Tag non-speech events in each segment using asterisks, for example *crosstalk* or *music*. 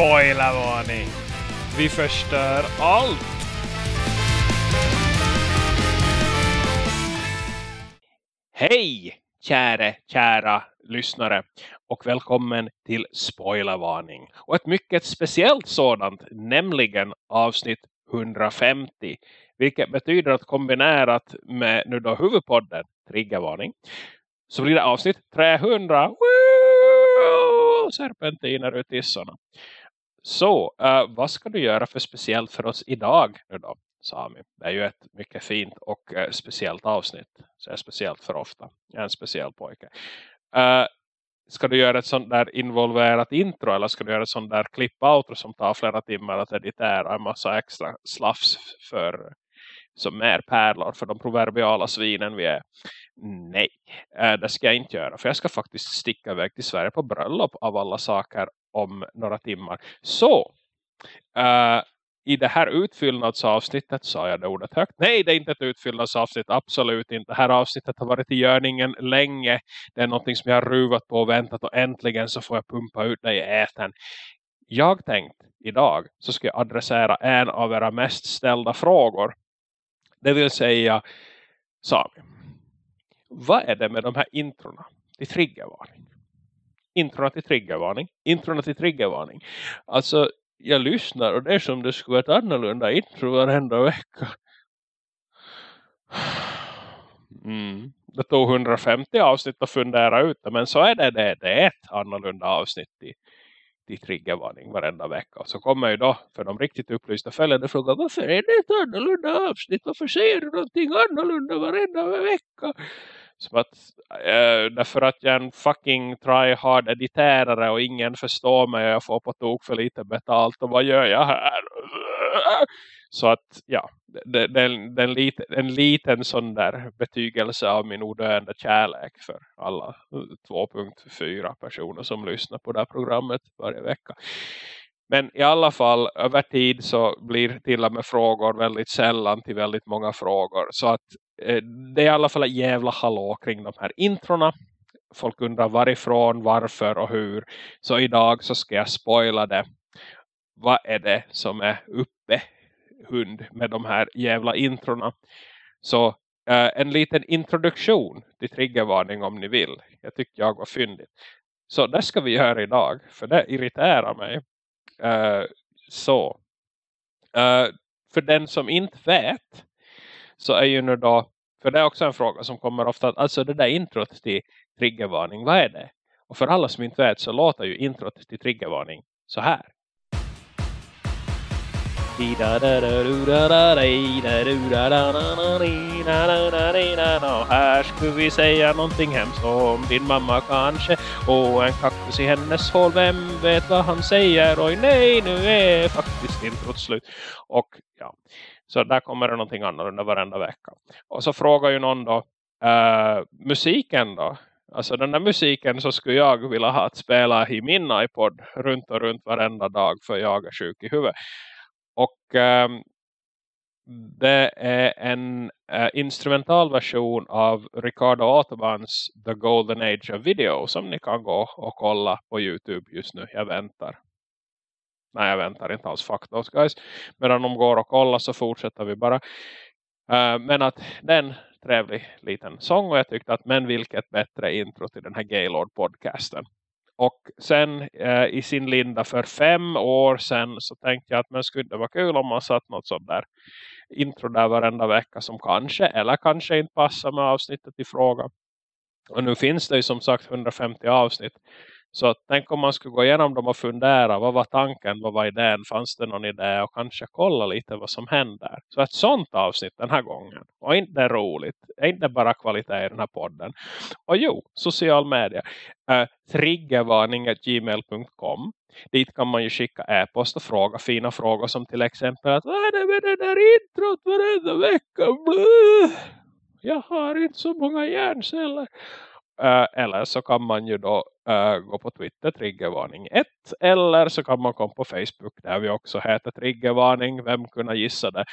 Spoilervarning! Vi förstör allt! Hej käre, kära lyssnare och välkommen till Spoilervarning. Och ett mycket speciellt sådant, nämligen avsnitt 150. Vilket betyder att kombinerat med nu då huvudpodden, Triggervarning, så blir det avsnitt 300. Woo! Serpentiner ut tissarna. Så, uh, vad ska du göra för speciellt för oss idag nu då, Sami? Det är ju ett mycket fint och uh, speciellt avsnitt. Så är speciellt för ofta. Jag är en speciell pojke. Uh, ska du göra ett sånt där involverat intro eller ska du göra ett sånt där klipp-outro som tar flera timmar att editera en massa extra slafs för som mer pärlor för de proverbiala svinen vi är. Nej, det ska jag inte göra. För jag ska faktiskt sticka iväg till Sverige på bröllop av alla saker om några timmar. Så, uh, i det här utfyllnadsavsnittet sa jag det ordet högt. Nej, det är inte ett utfyllnadsavsnitt. Absolut inte. Det här avsnittet har varit i görningen länge. Det är någonting som jag har ruvat på och väntat. Och äntligen så får jag pumpa ut det i äten. Jag tänkte idag så ska jag adressera en av era mest ställda frågor. Det vill säga, Sami. Vad är det med de här introna till triggervarning? Introna till triggervarning. Introna till triggervarning. Alltså, jag lyssnar och det är som det skulle vara ett annorlunda intro varenda vecka. Mm. Det tog 150 avsnitt att fundera ut det, men så är det det. Det är ett annorlunda avsnitt i, i triggervarning varenda vecka. Och så kommer ju då för de riktigt upplysta följande fråga varför är det ett annorlunda avsnitt? Varför säger du någonting annorlunda varenda vecka? Som att, äh, därför att jag är en fucking tryhard editerare och ingen förstår mig och jag får på tok för lite betalt och vad gör jag här? Så att ja, det, det, det är en, liten, en liten sån där betygelse av min odöende kärlek för alla 2.4 personer som lyssnar på det här programmet varje vecka. Men i alla fall över tid så blir till och med frågor väldigt sällan till väldigt många frågor. Så att eh, det är i alla fall ett jävla hallå kring de här introna. Folk undrar varifrån, varför och hur. Så idag så ska jag spoila det. Vad är det som är uppe hund med de här jävla introna. Så eh, en liten introduktion till triggervarning om ni vill. Jag tycker jag var fyndigt. Så det ska vi göra idag. För det irriterar mig. Uh, så. Uh, för den som inte vet. Så är ju nu då. För det är också en fråga som kommer ofta. Alltså det där introt till triggervarning. Vad är det? Och för alla som inte vet så låter ju introt till triggervarning så här. Här skulle vi säga någonting hemskt om din mamma kanske. Och en kaktus i hennes hål, vem vet vad han säger? Oj nej, nu är faktiskt introt slut. Och ja, så där kommer det någonting annorlunda varenda vecka. Och så frågar ju någon då, uh, musiken då? Alltså den där musiken så skulle jag vilja ha att spela i min iPod runt och runt varenda dag för jag är sjuk i huvudet. Ehm, det är en uh, instrumental version av Ricardo Autobans The Golden Age of Video som ni kan gå och kolla på Youtube just nu. Jag väntar. Nej, jag väntar inte alls. Fuck those guys. Medan de går och kollar så fortsätter vi bara. Uh, men att den trevlig liten sång och jag tyckte att men vilket bättre intro till den här Gaylord-podcasten. Och sen eh, i sin linda för fem år sedan så tänkte jag att det skulle vara kul om man satt något sånt där intro där varenda vecka som kanske eller kanske inte passar med avsnittet i fråga. Och nu finns det ju som sagt 150 avsnitt. Så tänk om man skulle gå igenom dem och fundera. Vad var tanken? Vad var idén? Fanns det någon idé? Och kanske kolla lite vad som händer. Så ett sånt avsnitt den här gången. Och inte roligt. Inte bara kvalitet i den här podden. Och jo, social media. Eh, uh, triggervarning.gmail.com Dit kan man ju skicka e-post och fråga fina frågor som till exempel att vad är det med det där introt varenda vecka? Bluh! Jag har inte så många hjärnceller. Eh, eller så kan man ju då eh, gå på Twitter triggervarning 1 eller så kan man komma på Facebook där vi också heter triggervarning, vem kunna gissa det?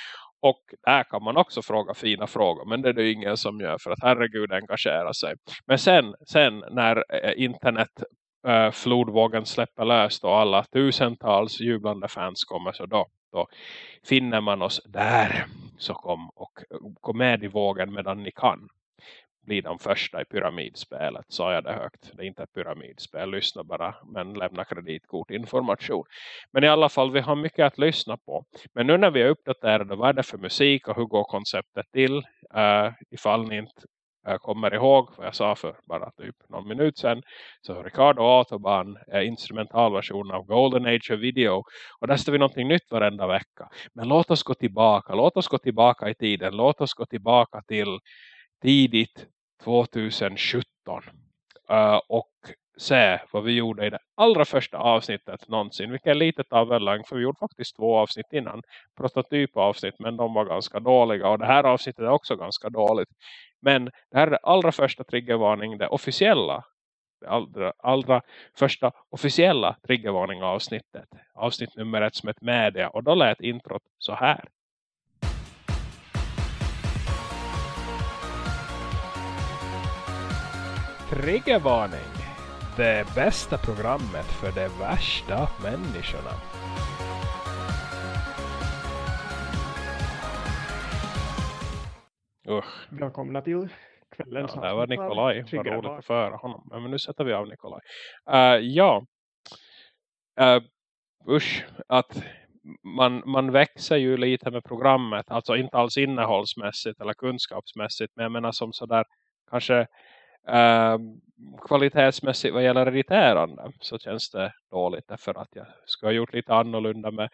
Och där kan man också fråga fina frågor men det är det ingen som gör för att herregud engagera sig. Men sen, sen när eh, internet flodvågen släpper löst och alla tusentals jublande fans kommer så då, då finner man oss där. Så kom och kom med i vågen medan ni kan bli de första i pyramidspelet. Sa jag det högt. Det är inte ett pyramidspel. Lyssna bara. Men lämna kreditkort information. Men i alla fall vi har mycket att lyssna på. Men nu när vi är uppdaterade. Vad är det för musik och hur går konceptet till? Uh, ifall ni inte uh, kommer ihåg vad jag sa för bara typ någon minut sedan. Så Ricardo Autobahn är instrumentalversion av Golden Age of Video. Och där står vi någonting nytt varenda vecka. Men låt oss gå tillbaka. Låt oss gå tillbaka i tiden. Låt oss gå tillbaka till tidigt 2017 uh, äh, och se vad vi gjorde i det allra första avsnittet någonsin. Vilket är lite tavelläng för vi gjorde faktiskt två avsnitt innan. Prototypavsnitt men de var ganska dåliga och det här avsnittet är också ganska dåligt. Men det här är det allra första triggervarning, det officiella det allra, allra första officiella triggervarning avsnittet. Avsnitt nummer ett som ett media. Och då lät introt så här. Triggervarning. Det bästa programmet för de värsta människorna. Usch. Välkomna till kvällens ja, Det var Nikolaj. Vad roligt att föra honom. Men nu sätter vi av Nikolaj. Uh, ja. Uh, usch. Att man, man växer ju lite med programmet. Alltså inte alls innehållsmässigt eller kunskapsmässigt. Men jag menar som sådär kanske Ehm, kvalitetsmässigt vad gäller editerande så känns det dåligt därför att jag ska ha gjort lite annorlunda med,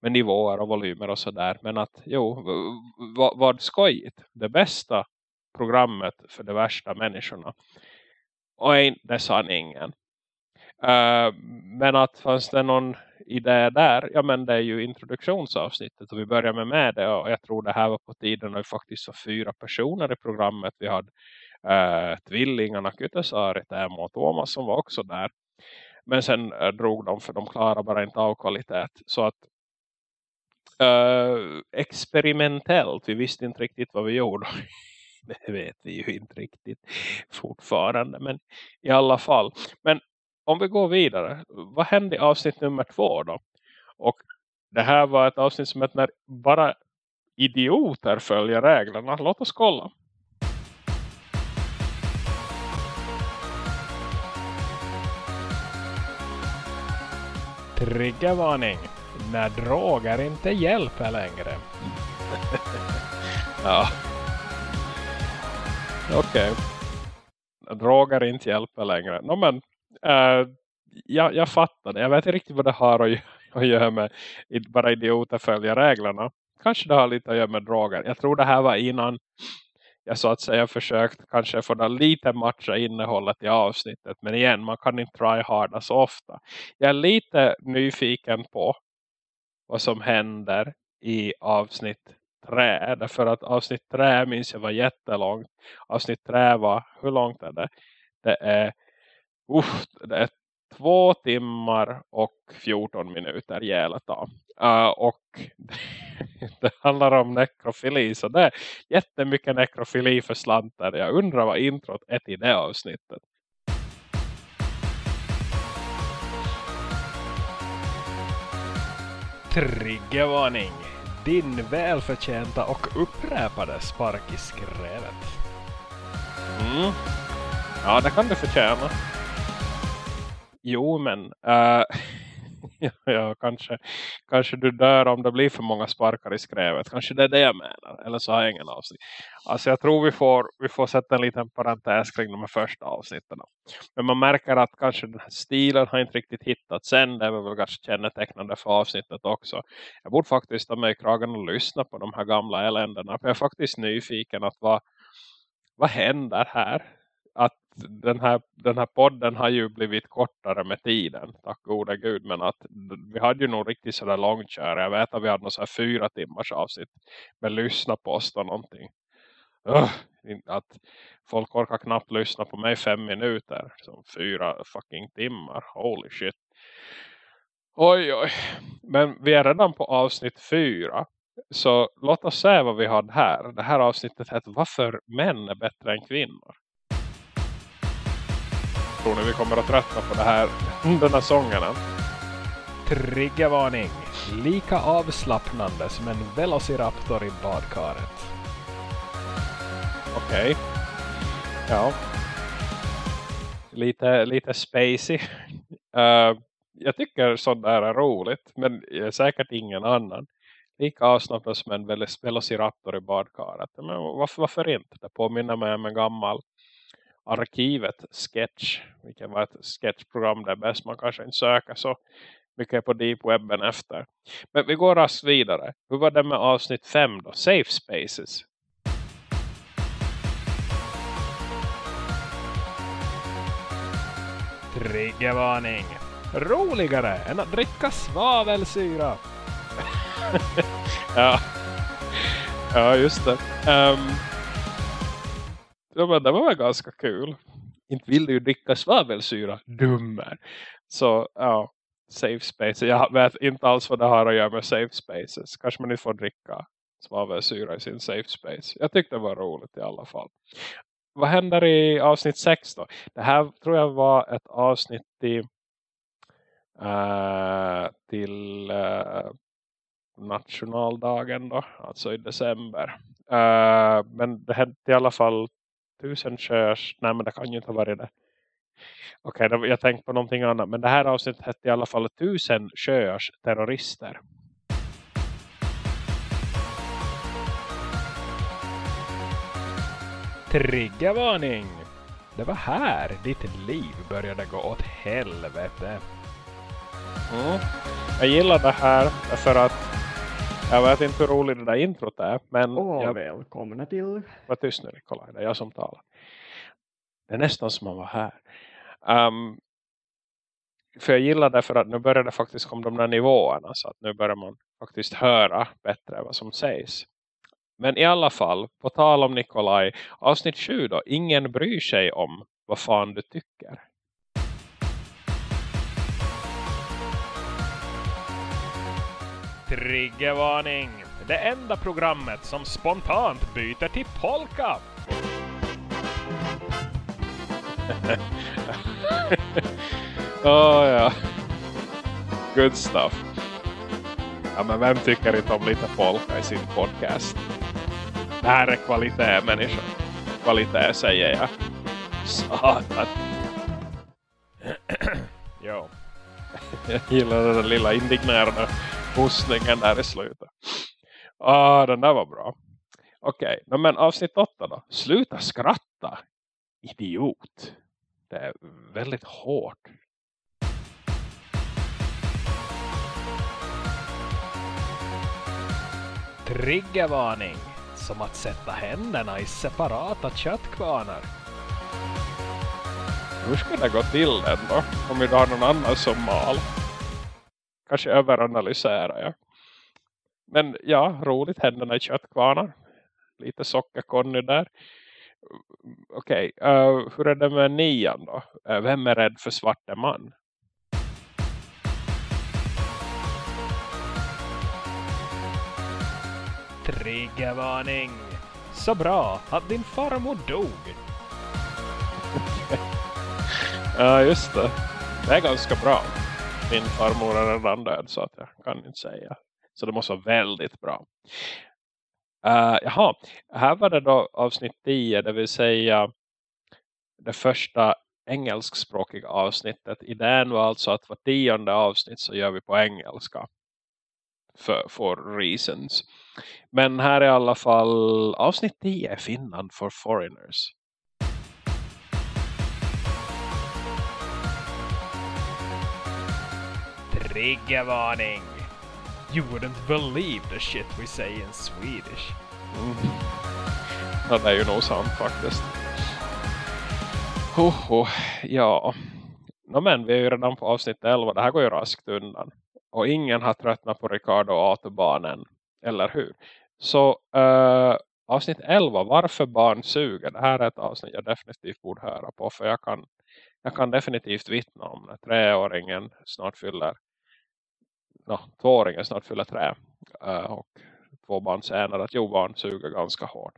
med nivåer och volymer och sådär. Men att jo, vad, vad skojigt. Det bästa programmet för de värsta människorna. Och är det sanningen. Uh, ehm, men att fanns det någon idé där, ja men det är ju introduktionsavsnittet och vi börjar med med det och jag tror det här var på tiden när vi faktiskt var fyra personer i programmet. Vi hade äh, tvillingarna Kytesari, Temo och Thomas som var också där. Men sen äh, drog de för de klarar bara inte av kvalitet. Så att äh, experimentellt, vi visste inte riktigt vad vi gjorde. *laughs* Det vet vi ju inte riktigt fortfarande. Men i alla fall. Men om vi går vidare. Vad hände i avsnitt nummer två då? Och det här var ett avsnitt som heter när bara idioter följer reglerna. Låt oss kolla. Triggervarning. När droger inte hjälper längre. *laughs* ja. Okej. Okay. Droger inte hjälper längre. No, men, uh, jag, jag fattar det. Jag vet inte riktigt vad det har att, *laughs* att göra med bara idioter följer reglerna. Kanske det har lite att göra med droger. Jag tror det här var innan jag så att säga försökt kanske få lite matcha innehållet i avsnittet. Men igen, man kan inte try harda så ofta. Jag är lite nyfiken på vad som händer i avsnitt 3. Därför att avsnitt 3 minns jag var jättelångt. Avsnitt 3 var, hur långt är det? Det är, uff, det är två timmar och 14 minuter gälet av. Uh, och *laughs* det handlar om nekrofili. Så det är jättemycket nekrofili för slantar. Jag undrar vad introt är till det avsnittet. Triggervarning. Din välförtjänta och upprepade spark i skrevet. Mm. Ja, det kan du förtjäna. Jo, men... *laughs* Uh, ja, kanske, kanske du dör om det blir för många sparkar i skrevet. Kanske det är det jag menar. Eller så har jag ingen avsikt. Alltså jag tror vi får, vi får sätta en liten parentes kring de här första avsnitten. Men man märker att kanske den här stilen har inte riktigt hittat sen. Det är väl kanske kännetecknande för avsnittet också. Jag borde faktiskt ta mig i kragen och lyssna på de här gamla eländerna. För jag är faktiskt nyfiken att vad, vad händer här? Den här, den här podden har ju blivit kortare med tiden. Tack gode gud. Men att vi hade ju nog riktigt sådär långkör. Jag vet att vi hade något så fyra timmars avsnitt. Men lyssna på oss då någonting. Ugh, att folk orkar knappt lyssna på mig fem minuter. Som fyra fucking timmar. Holy shit. Oj oj. Men vi är redan på avsnitt fyra. Så låt oss se vad vi har här. Det här avsnittet heter Varför män är bättre än kvinnor tror ni vi kommer att tröttna på det här, den här sångerna? Triggervarning! Lika avslappnande som en velociraptor i badkaret. Okej. Okay. Ja. Lite, lite spacey. Uh, jag tycker där är roligt. Men jag är säkert ingen annan. Lika avslappnad som en velociraptor i badkaret. Men varför, varför inte? Det påminner mig om en gammal arkivet sketch. Vilket var ett sketchprogram där bäst man kanske inte söker så mycket på deep webben efter. Men vi går raskt vidare. Hur var det med avsnitt 5 då? Safe Spaces. Triggervarning. Roligare än att dricka svavelsyra. ja. *laughs* ja, just det. Um, ja, men det var väl ganska kul. Inte vill du ju dricka svavelsyra, dummer. Så, ja safe spaces. Jag vet inte alls vad det har att göra med safe spaces. Kanske man inte får dricka svavelsyra i sin safe space. Jag tyckte det var roligt i alla fall. Vad händer i avsnitt 6 då? Det här tror jag var ett avsnitt i, uh, till uh, nationaldagen då. Alltså i december. Uh, men det hände i alla fall tusen körs. Nej men det kan ju inte ha varit det. Okej, okay, jag tänkte på någonting annat. Men det här avsnittet hette i alla fall tusen sjöars terrorister. Triggervarning! Det var här ditt liv började gå åt helvete. Mm. Jag gillar det här för att jag vet inte hur roligt det där introt är. Men Åh, jag... välkomna till... Var tyst nu Nikolaj, det är jag som talar. Det är nästan som man var här. Um, för jag gillar det för att nu börjar det faktiskt komma de där nivåerna så att nu börjar man faktiskt höra bättre vad som sägs. Men i alla fall, på tal om Nikolaj, avsnitt 7 då, ingen bryr sig om vad fan du tycker. Triggervarning! Det enda programmet som spontant byter till polka! oh, *laughs* ja. Good stuff. Ja, men vem tycker inte om lite polka i sin podcast? Det här är kvalitet, människa. Kvalitet, säger jag. Satan. *clears throat* jo. *laughs* jag gillar den lilla indignerade hostningen där i slutet. Ah, den där var bra. Okej, okay. men avsnitt 8 då. Sluta skratta. Idiot det är väldigt hårt. Triggervarning. Som att sätta händerna i separata köttkvarnar. Hur ska det gå till ändå? Om vi har någon annan som mal. Kanske överanalyserar jag. Men ja, roligt händerna i köttkvarnar. Lite sockerkonny där. Okej, okay, uh, eh, hur är det med nian då? Uh, vem är rädd för svarte man? Triggervarning! Så bra att din farmor dog. Ja, uh, just det. Det är ganska bra. Min farmor är redan död så att jag kan inte säga. Så det måste vara väldigt bra. Uh, jaha, här var det då avsnitt 10, det vill säga det första engelskspråkiga avsnittet. Idén var alltså att var tionde avsnitt så gör vi på engelska. För, for reasons. Men här är i alla fall avsnitt 10 Finland for foreigners. Triggervarning! You wouldn't believe the shit we say in Swedish. Mm. Det är ju nog sant faktiskt. Hoho, ja. No, men vi är ju redan på avsnitt 11. Det här går ju raskt undan. Och ingen har tröttnat på Ricardo Autobanen. Eller hur? Så uh, avsnitt 11. Varför barn suger? Det här är ett avsnitt jag definitivt borde höra på. För jag kan, jag kan definitivt vittna om när Treåringen snart fyller no, tvååringen snart fyller trä. Uh, och två barn senare att jo, barn suger ganska hårt.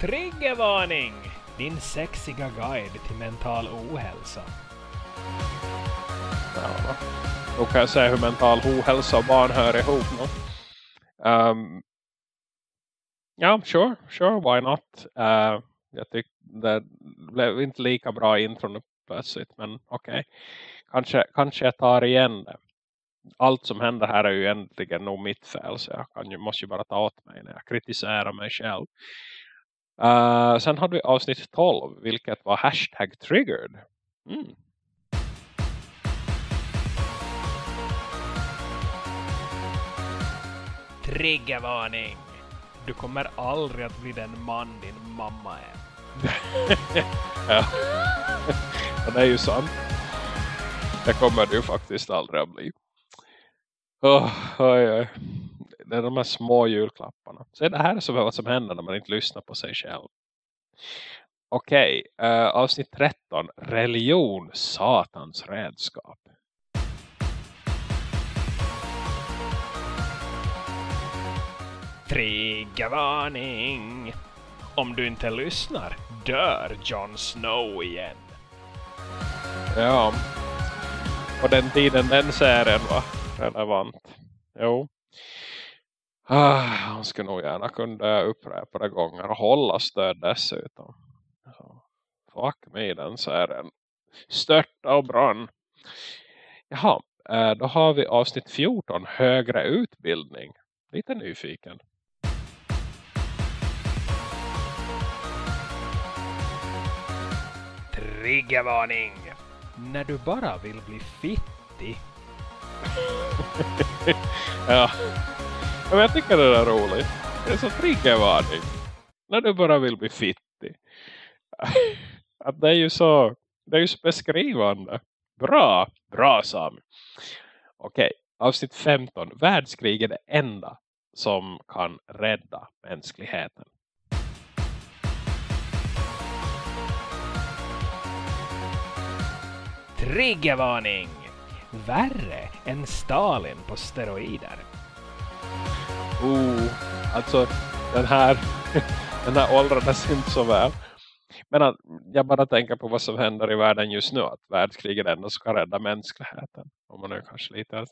Triggervarning! Din sexiga guide till mental ohälsa. Ja, då kan jag säga hur mental ohälsa och barn hör ihop. No? Um, ja, sure, sure, why not? Uh, jag tyckte det blev inte lika bra intron plötsligt, men okej. Okay. Kanske, kanske jag tar igen det. Allt som händer här är ju egentligen nog mitt fel, så jag kan ju, måste ju bara ta åt mig när jag kritiserar mig själv. Uh, sen hade vi avsnitt 12, vilket var hashtag triggered. Mm. Triggervarning! Du kommer aldrig att bli den man din mamma är ja. Och det är ju sant. Det kommer du faktiskt aldrig att bli. Oh, oj, oj. Det är de här små julklapparna. Så det här är vad som händer när man inte lyssnar på sig själv. Okej, okay, uh, avsnitt 13. Religion, satans redskap. Triggervarning! Om du inte lyssnar, dör Jon Snow igen. Ja, på den tiden den serien var relevant. Jo. Ah, han skulle nog gärna kunna upprepa det gånger och hålla stöd dessutom. Så, fuck me, den serien. Störta och brann. Jaha, eh, då har vi avsnitt 14, högre utbildning. Lite nyfiken. Triggervarning! När du bara vill bli fittig. *laughs* ja. Men jag tycker det är roligt. Det är så triggervarning. När du bara vill bli fittig. *laughs* Att det är ju så det är ju så beskrivande. Bra, bra Sam. Okej, avsnitt 15. Världskrig är det enda som kan rädda mänskligheten. Triggervarning! Värre än Stalin på steroider. Oh, alltså den här *laughs* den här åldrades inte så väl. Men att, jag bara tänker på vad som händer i världen just nu. Att världskriget ändå ska rädda mänskligheten. Om man är kanske lite att,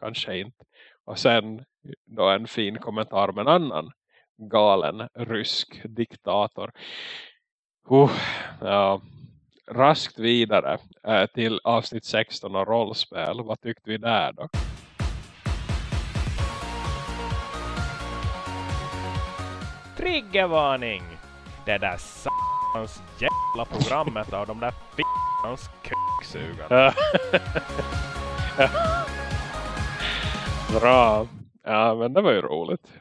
kanske inte. Och sen då en fin kommentar med en annan galen rysk diktator. Uh, ja, raskt vidare eh, till avsnitt 16 av rollspel. Vad tyckte vi där då? Triggervarning! Det där s***ans jävla programmet av de där f***ans kucksugarna. *laughs* Bra. Ja, men det var ju roligt.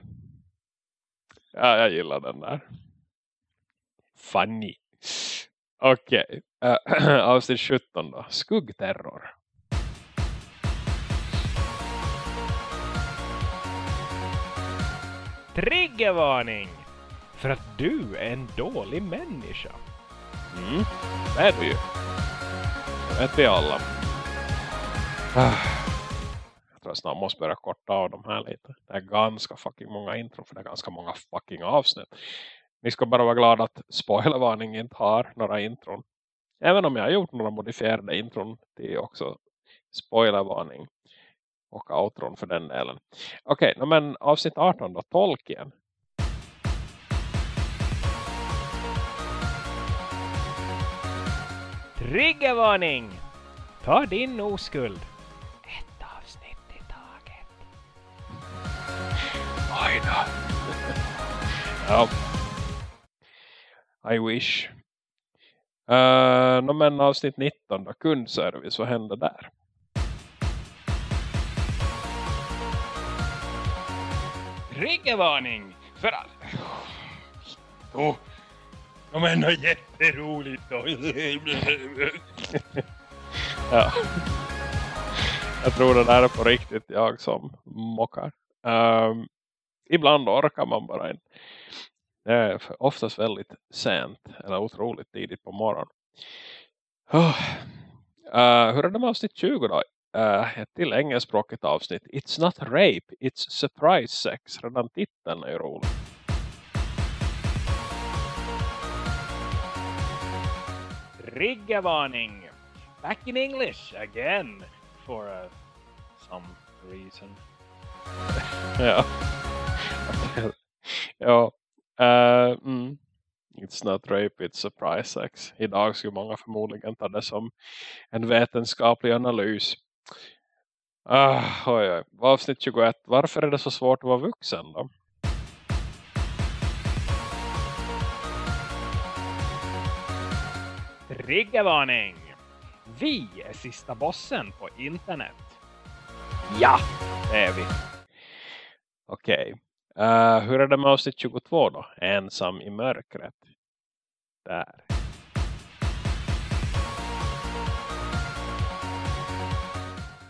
Ja, jag gillar den där. Funny. Okej. Okay. Uh, *clears throat* avsnitt 17 då. Skuggterror. Triggervarning! För att du är en dålig människa. Mm, det är du ju. Det vet vi alla. Ah. Jag tror jag snart måste börja korta av de här lite. Det är ganska fucking många intro för det är ganska många fucking avsnitt. Ni ska bara vara glada att spoilervarning inte har några intron. Även om jag har gjort några modifierade intron till också spoilervarning. Och outron för den delen. Okej, okay, men avsnitt 18 då, Tolkien. Triggervarning! Ta din oskuld. Ett avsnitt i taget. Oj då. *laughs* ja. I wish. Uh, no, men avsnitt 19 då, kundservice, vad händer där? Triggervarning! För all... Oh. Ja men det jätteroligt då. *laughs* ja. Jag tror det där är på riktigt jag som mockar. Um, ibland orkar man bara inte. Det är oftast väldigt sent eller otroligt tidigt på morgonen. Oh. Uh, hur är det med avsnitt 20 då? Uh, ett till engelskspråkigt avsnitt. It's not rape, it's surprise sex. Redan titeln är ju rolig. Triggervarning. Back in English again. For uh, some reason. *laughs* ja. ja. Uh, mm. It's not rape, it's surprise sex. Idag skulle många förmodligen ta det som en vetenskaplig analys. Ah, oj, oj. Avsnitt 21. Varför är det så svårt att vara vuxen då? Triggervarning! Vi är sista bossen på internet. Ja, det är vi. Okej. Okay. Uh, eh, hur är det med avsnitt 22 då? Ensam i mörkret. Där.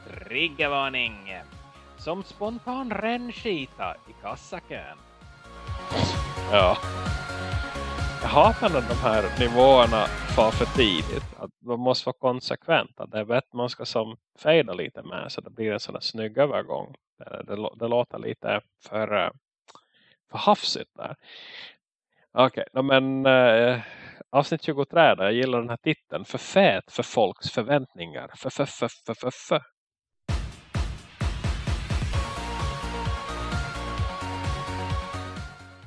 Triggervarning! Som spontan rännskita i kassakön. Ja. Jag hatar när de här nivåerna far för tidigt. Att de måste vara konsekventa. Det bättre man ska som fejda lite med så det blir en sån där snygg övergång. Det, det, det låter lite för, eh, för hafsigt där. Okej, okay, men äh, avsnitt 23 då, jag gillar den här titeln. För fät för folks förväntningar. För, för, för, för, för, för.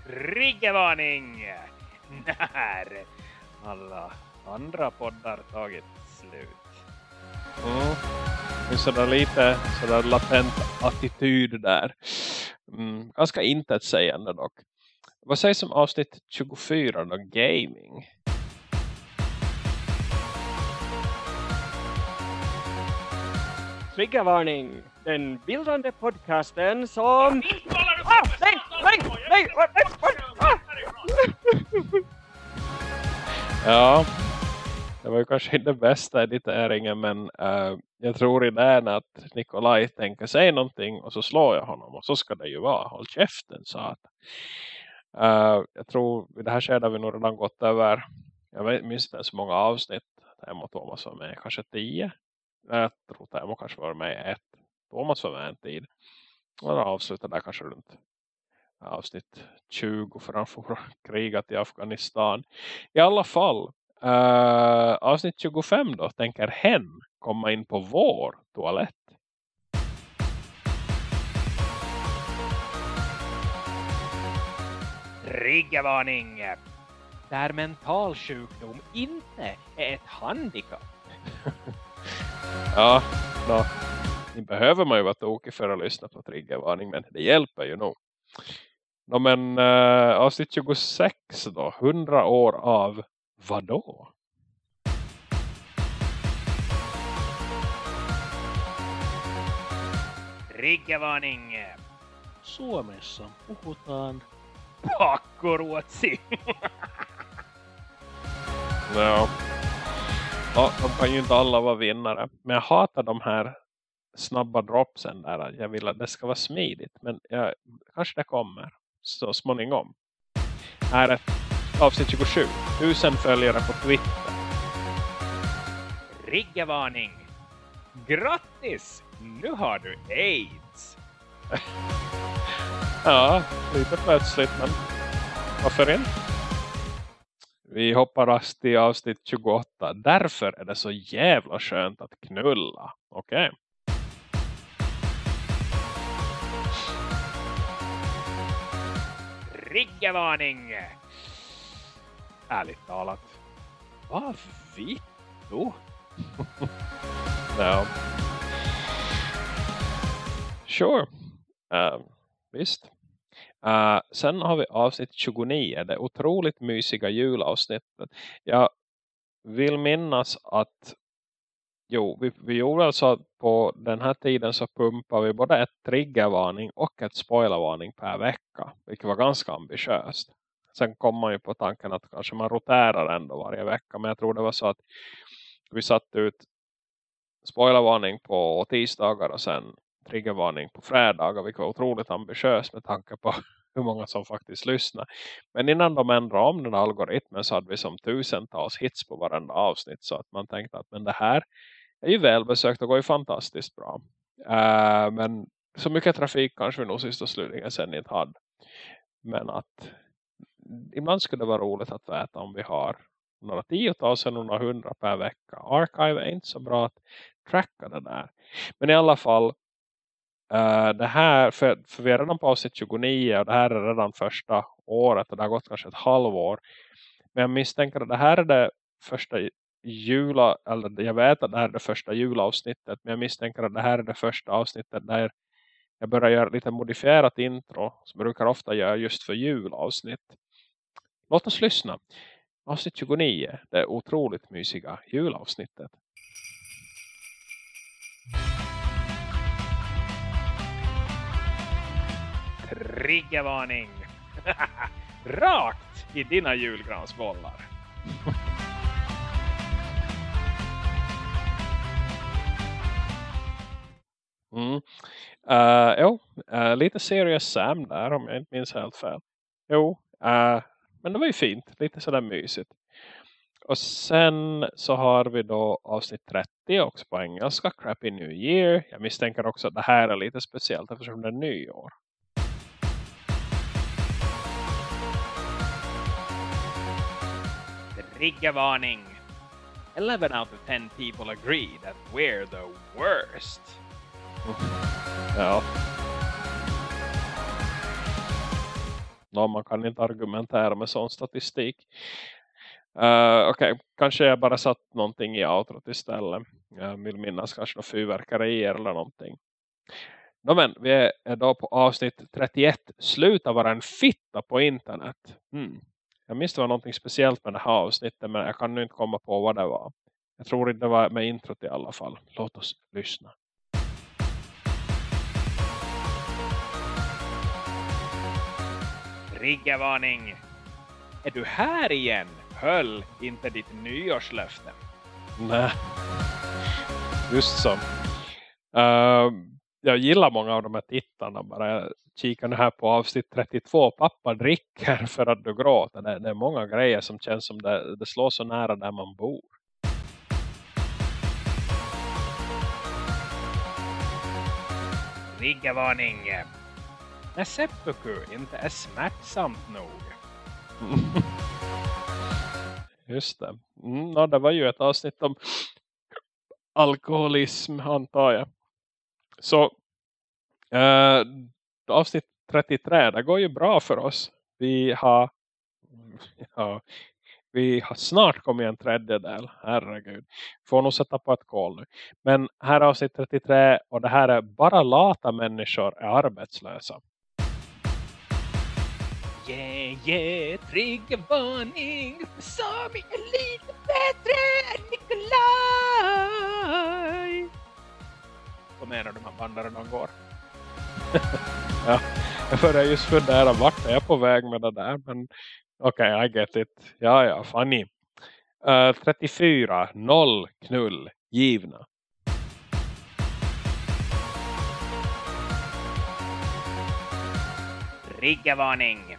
Triggervarning! När alla andra poddar tagit slut. Mm. Är sådär lite sådär latent attityd där. Mm. Ganska intetsägande dock. Vad sägs om avsnitt 24 då? Gaming. Triggervarning! Den bildande podcasten som... Ah, nej, nej, nej, nej, ah! Ja, det var ju kanske inte den bästa editeringen men uh, jag tror idén att Nikolaj tänker säga någonting och så slår jag honom och så ska det ju vara. Håll käften, sa att. Uh, eh, jag tror i det här skedet har vi nog redan gått över jag minns inte så många avsnitt Temo och Thomas var med, kanske tio jag tror Temo kanske var med ett Thomas var med en tid och då avslutade där kanske runt avsnitt 20 för han får *laughs* krigat i Afghanistan. I alla fall, uh, avsnitt 25 då tänker hen komma in på vår toalett. Triggervarning! Där mental sjukdom inte är ett handikapp. *laughs* ja, då, ni behöver man ju vara tokig för att lyssna på triggervarning men det hjälper ju nog. No, men uh, avsnitt 26 då. 100 år av vad då? Triggervarning! Suomessa puhutaan pakkoruotsi. *laughs* ja. ja, de kan ju inte alla vara vinnare. Men jag hatar de här snabba dropsen där. Jag vill att det ska vara smidigt. Men jag, kanske det kommer så småningom. Här är avsnitt 27. Tusen följare på Twitter. Riggevarning! Grattis! Nu har du AIDS! *laughs* ja, lite plötsligt men varför inte? Vi hoppar rast till avsnitt 28. Därför är det så jävla skönt att knulla. Okej. Okay. triggervarning! Ärligt talat. Vad Vitto? ja. Sure. Uh, visst. Uh, sen har vi avsnitt 29. Det otroligt mysiga julavsnittet. Jag vill minnas att jo, vi, vi gjorde alltså att på den här tiden så pumpar vi både ett triggervarning och ett spoilervarning per vecka. Vilket var ganska ambitiöst. Sen kom man ju på tanken att kanske man roterar ändå varje vecka. Men jag tror det var så att vi satte ut spoilervarning på tisdagar och sen triggervarning på fredagar. Vilket var otroligt ambitiöst med tanke på *laughs* hur många som faktiskt lyssnar. Men innan de ändrade om den algoritmen så hade vi som tusentals hits på varenda avsnitt. Så att man tänkte att men det här är ju välbesökt och går ju fantastiskt bra. Uh, men så mycket trafik kanske vi nog sist och slutligen sen inte hade. Men att ibland skulle det vara roligt att veta om vi har några tiotals eller några hundra per vecka. Archive är inte så bra att tracka det där. Men i alla fall uh, det här, för, för vi är redan på avsnitt 29 och det här är redan första året och det har gått kanske ett halvår. Men jag misstänker att det här är det första jula, eller jag vet att det här är det första julavsnittet men jag misstänker att det här är det första avsnittet där jag börjar göra lite modifierat intro som jag brukar ofta göra just för julavsnitt. Låt oss lyssna. Avsnitt 29, det otroligt mysiga julavsnittet. Triggervarning! *laughs* Rakt i dina julgransbollar. *laughs* Mm. Uh, jo, uh, lite Serious Sam där om jag inte minns helt fel. Jo, uh, men det var ju fint. Lite sådär mysigt. Och sen så har vi då avsnitt 30 också på engelska. Crappy New Year. Jag misstänker också att det här är lite speciellt eftersom det är nyår. Triggervarning! 11 out of 10 people agree that we're the worst. Ja. No, man kan inte argumentera med sån statistik. Uh, Okej, okay. kanske jag bara satt någonting i outrot istället. Jag vill minnas kanske några fyrverkerier eller någonting. No, men vi är då på avsnitt 31. Sluta vara en fitta på internet. Mm. Jag minns det var någonting speciellt med det här avsnittet men jag kan nu inte komma på vad det var. Jag tror inte det var med introt i alla fall. Låt oss lyssna. Triggervarning! Är du här igen? Höll inte ditt nyårslöfte. Nej. Just så. Uh, jag gillar många av de här tittarna. Bara jag kikar nu här på avsnitt 32. Pappa dricker för att du gråter. Det, det är många grejer som känns som det, det slår så nära där man bor. Triggervarning! När seppuku inte är smärtsamt nog. *laughs* Just det. Mm, det var ju ett avsnitt om alkoholism antar jag. Så eh, avsnitt 33, det går ju bra för oss. Vi har *laughs* ja, vi har snart kommit en tredjedel. Herregud. Får nog sätta på ett kol nu. Men här är avsnitt 33 och det här är bara lata människor är arbetslösa. Yeah, triggervarning. Sami är lite bättre än Nikolaj. Vad menar du med bandaren de går? ja, jag började just fundera vart är jag på väg med det där. Men okej, okay, I get it. Ja, ja, funny. Uh, 34, 0 knull, givna. Triggervarning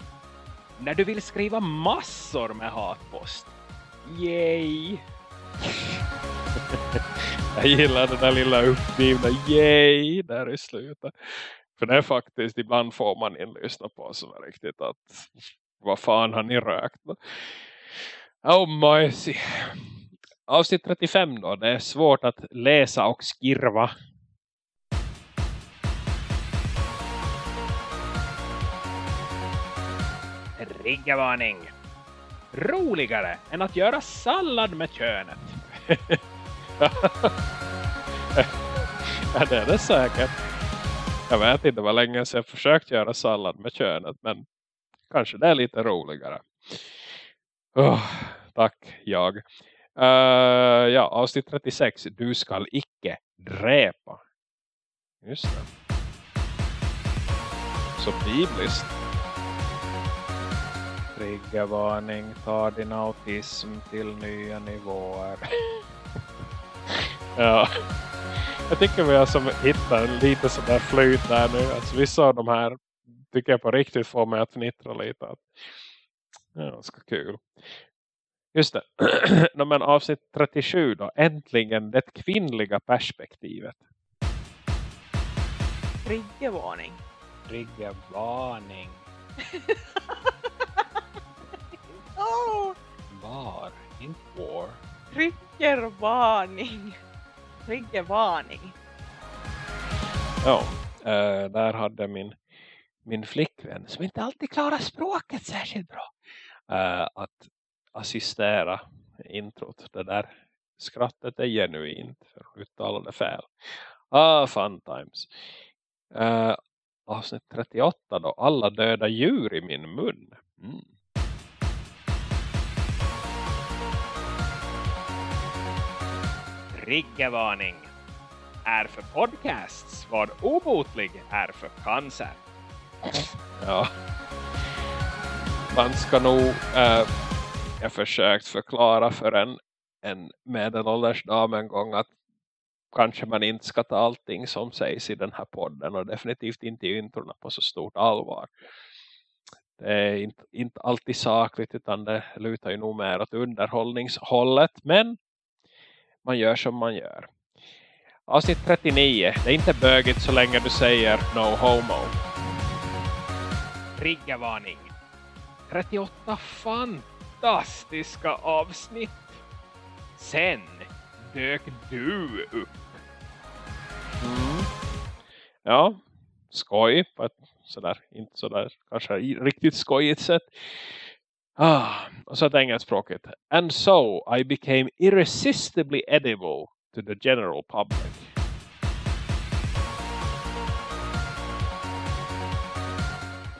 när du vill skriva massor med hatpost. Yay! *laughs* Jag gillar den där lilla uppgivna yay där i slutet. För det är faktiskt, ibland får man in lyssna på som är riktigt att vad fan har ni rökt? Oh my. Avsnitt 35 då. Det är svårt att läsa och skriva Triggervarning! Roligare än att göra sallad med könet. *laughs* ja, det är det säkert. Jag vet inte vad länge sedan jag försökt göra sallad med könet. Men kanske det är lite roligare. Oh, tack, jag. Uh, ja, avsnitt 36. Du skall icke dräpa. Just det. Så bibliskt. Triggervarning, tar din autism till nya nivåer. *laughs* ja. Jag tycker vi har som hittat lite sådär flyt där nu. Alltså vissa av de här tycker jag på riktigt får mig att fnittra lite. Ja, ganska kul. Just det. *clears throat* no, men avsnitt 37 då. Äntligen det kvinnliga perspektivet. Triggervarning. Triggervarning. *laughs* Var inte Triggervarning. Triggervarning. Ja, eh, där hade min, min flickvän som inte alltid klarar språket särskilt bra. eh, att assistera introt. Det där skrattet är genuint. För att uttala det fel. Ah, fun times. Uh, avsnitt 38 då. Alla döda djur i min mun. Mm. Triggervarning är för podcasts vad obotlig är för cancer. Ja. Man ska nog äh, jag försökt förklara för en, en medelålders dam en gång att kanske man inte ska ta allting som sägs i den här podden och definitivt inte i introna på så stort allvar. Det är inte, inte alltid sakligt utan det lutar ju nog mer åt underhållningshållet men man gör som man gör. Avsnitt 39. Det är inte bögigt så länge du säger no homo. Triggervarning. 38 fantastiska avsnitt. Sen dök du upp. Mm. Ja, skoj på ett sådär, inte sådär kanske riktigt skojigt sätt. Ah, och så ett engelskspråket. And so I became irresistibly edible to the general public.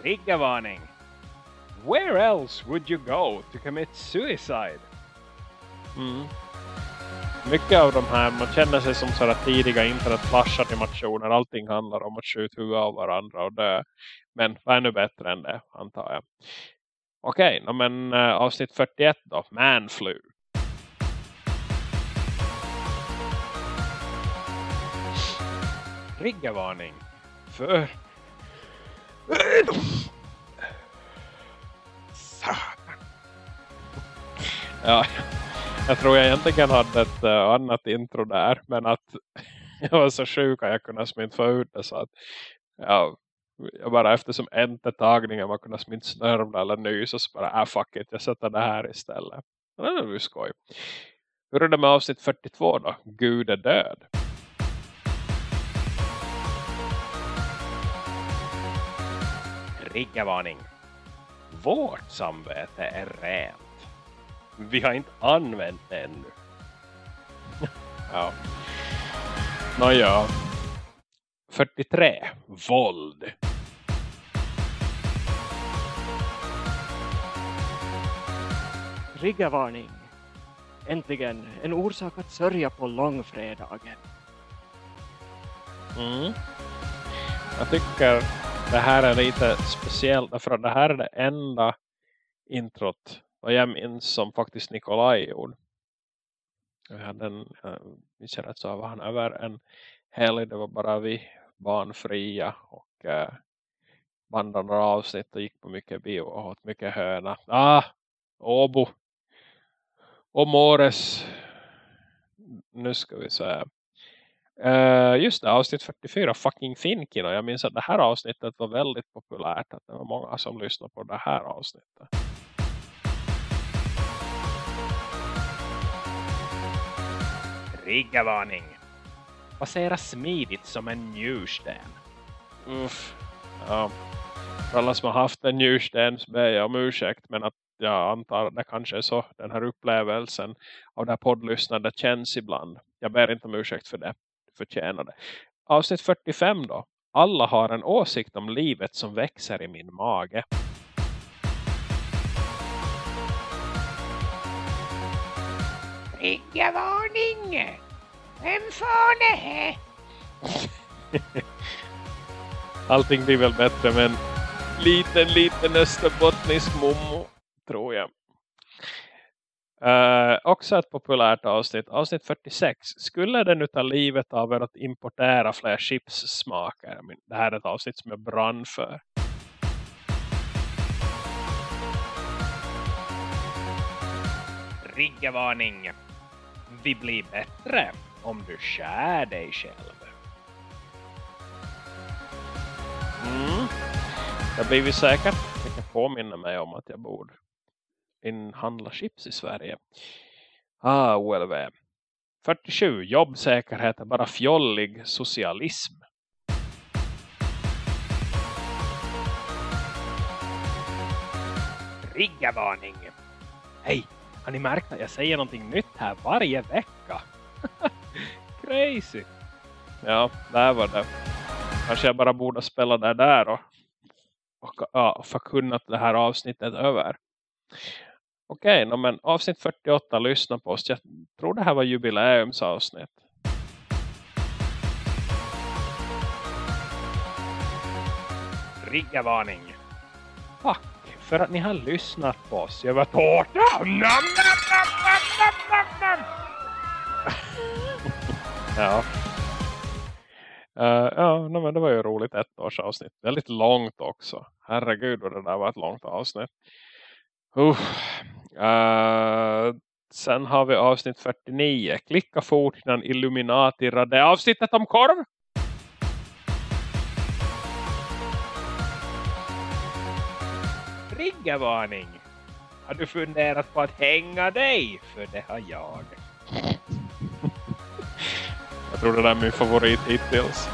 Triggervarning. Where else would you go to commit suicide? Mm. Mycket av de här, man känner sig som sådana tidiga internet-flash-animationer. Allting handlar om att skjuta huvudet av varandra och dö. Men vad är nu bättre än det, antar jag. Okej, okay, men uh, avsnitt 41 då. Manflu. Triggervarning. För... Ja, jag tror jag egentligen hade ett uh, annat intro där. Men att *laughs* jag var så sjuk att jag kunde inte få ut det. Så att ja, jag bara eftersom inte tagningen man kunde inte snörvla eller nysa så bara, ah fuck it, jag sätter det här istället. Det är ju skoj. Hur är det med avsnitt 42 då? Gud är död. Triggervarning. Vårt samvete är rent. Vi har inte använt det ännu. *laughs* ja. Nåja. 43. Våld. Triggervarning. Äntligen en orsak att sörja på långfredagen. Mm. Jag tycker det här är lite speciellt. för det här är det enda introt och jag minns som faktiskt Nikolaj gjorde. Jag hade en, eh, jag minns rätt så var han över en helg. Det var bara vi barnfria och eh, bandade några avsnitt och gick på mycket bio och åt mycket höna. Ah, Åbo. Och Mores. Nu ska vi säga. Uh, just det, avsnitt 44, fucking Finkin. Och jag minns att det här avsnittet var väldigt populärt. Att det var många som lyssnade på det här avsnittet. Triggervarning. Passera smidigt som en njursten. Uff. Ja. För alla som har haft en njursten så ber jag om ursäkt. Men att jag antar att det kanske är så. Den här upplevelsen av det här poddlyssnandet känns ibland. Jag ber inte om ursäkt för det. Du förtjänar det. Avsnitt 45 då. Alla har en åsikt om livet som växer i min mage. Triggervarning! Vem fan är det? *laughs* Allting blir väl bättre med en liten, liten österbottnisk mommo, tror jag. Uh, också ett populärt avsnitt, avsnitt 46. Skulle den utav livet av er att importera fler chipssmaker? Det här är ett avsnitt som jag brann för. Triggervarning. Vi blir bättre om du skär dig själv. Mm. Det blir vi säkert. Jag kan påminna mig om att jag borde inhandla chips i Sverige. Ah, OLV. 47. Jobbsäkerhet är bara fjollig socialism. Triggervarning. Hej, har ni märkt att jag säger någonting nytt här varje vecka? *laughs* Crazy. Ja, där var det. Kanske jag bara borde spela det där och, och ja, förkunnat det här avsnittet över. Okej, okay, men avsnitt 48 lyssna på oss. Jag tror det här var jubileumsavsnitt. Triggervarning. Tack för att ni har lyssnat på oss. Jag var tårta! ja. Uh, ja, no, men det var ju roligt ett års avsnitt. Väldigt långt också. Herregud, vad det där var ett långt avsnitt. Uh, uh, sen har vi avsnitt 49. Klicka fort innan Illuminati radde avsnittet om korv. Triggervarning. Har du funderat på att hänga dig? För det har jag. *laughs* jag tror det där är min favorit hittills.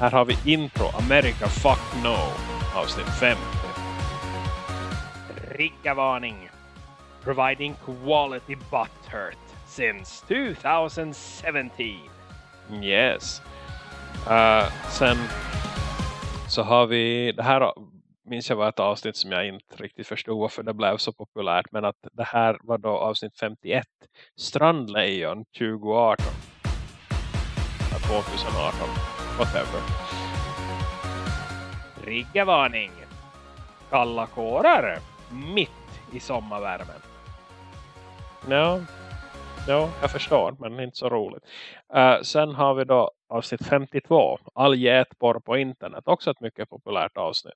Här har vi intro America Fuck No. Avsnitt 50. Triggervarning. Providing quality butt hurt since 2017. Yes. Uh, sen så har vi det här minns jag var ett avsnitt som jag inte riktigt förstod varför det blev så populärt. Men att det här var då avsnitt 51. Strandlejon 2018. 2018. Whatever. Triggervarning. Kalla kårar. Mitt i sommarvärmen. Ja, ja, jag förstår. Men inte så roligt. Uh, sen har vi då avsnitt 52. All getborr på internet. Också ett mycket populärt avsnitt.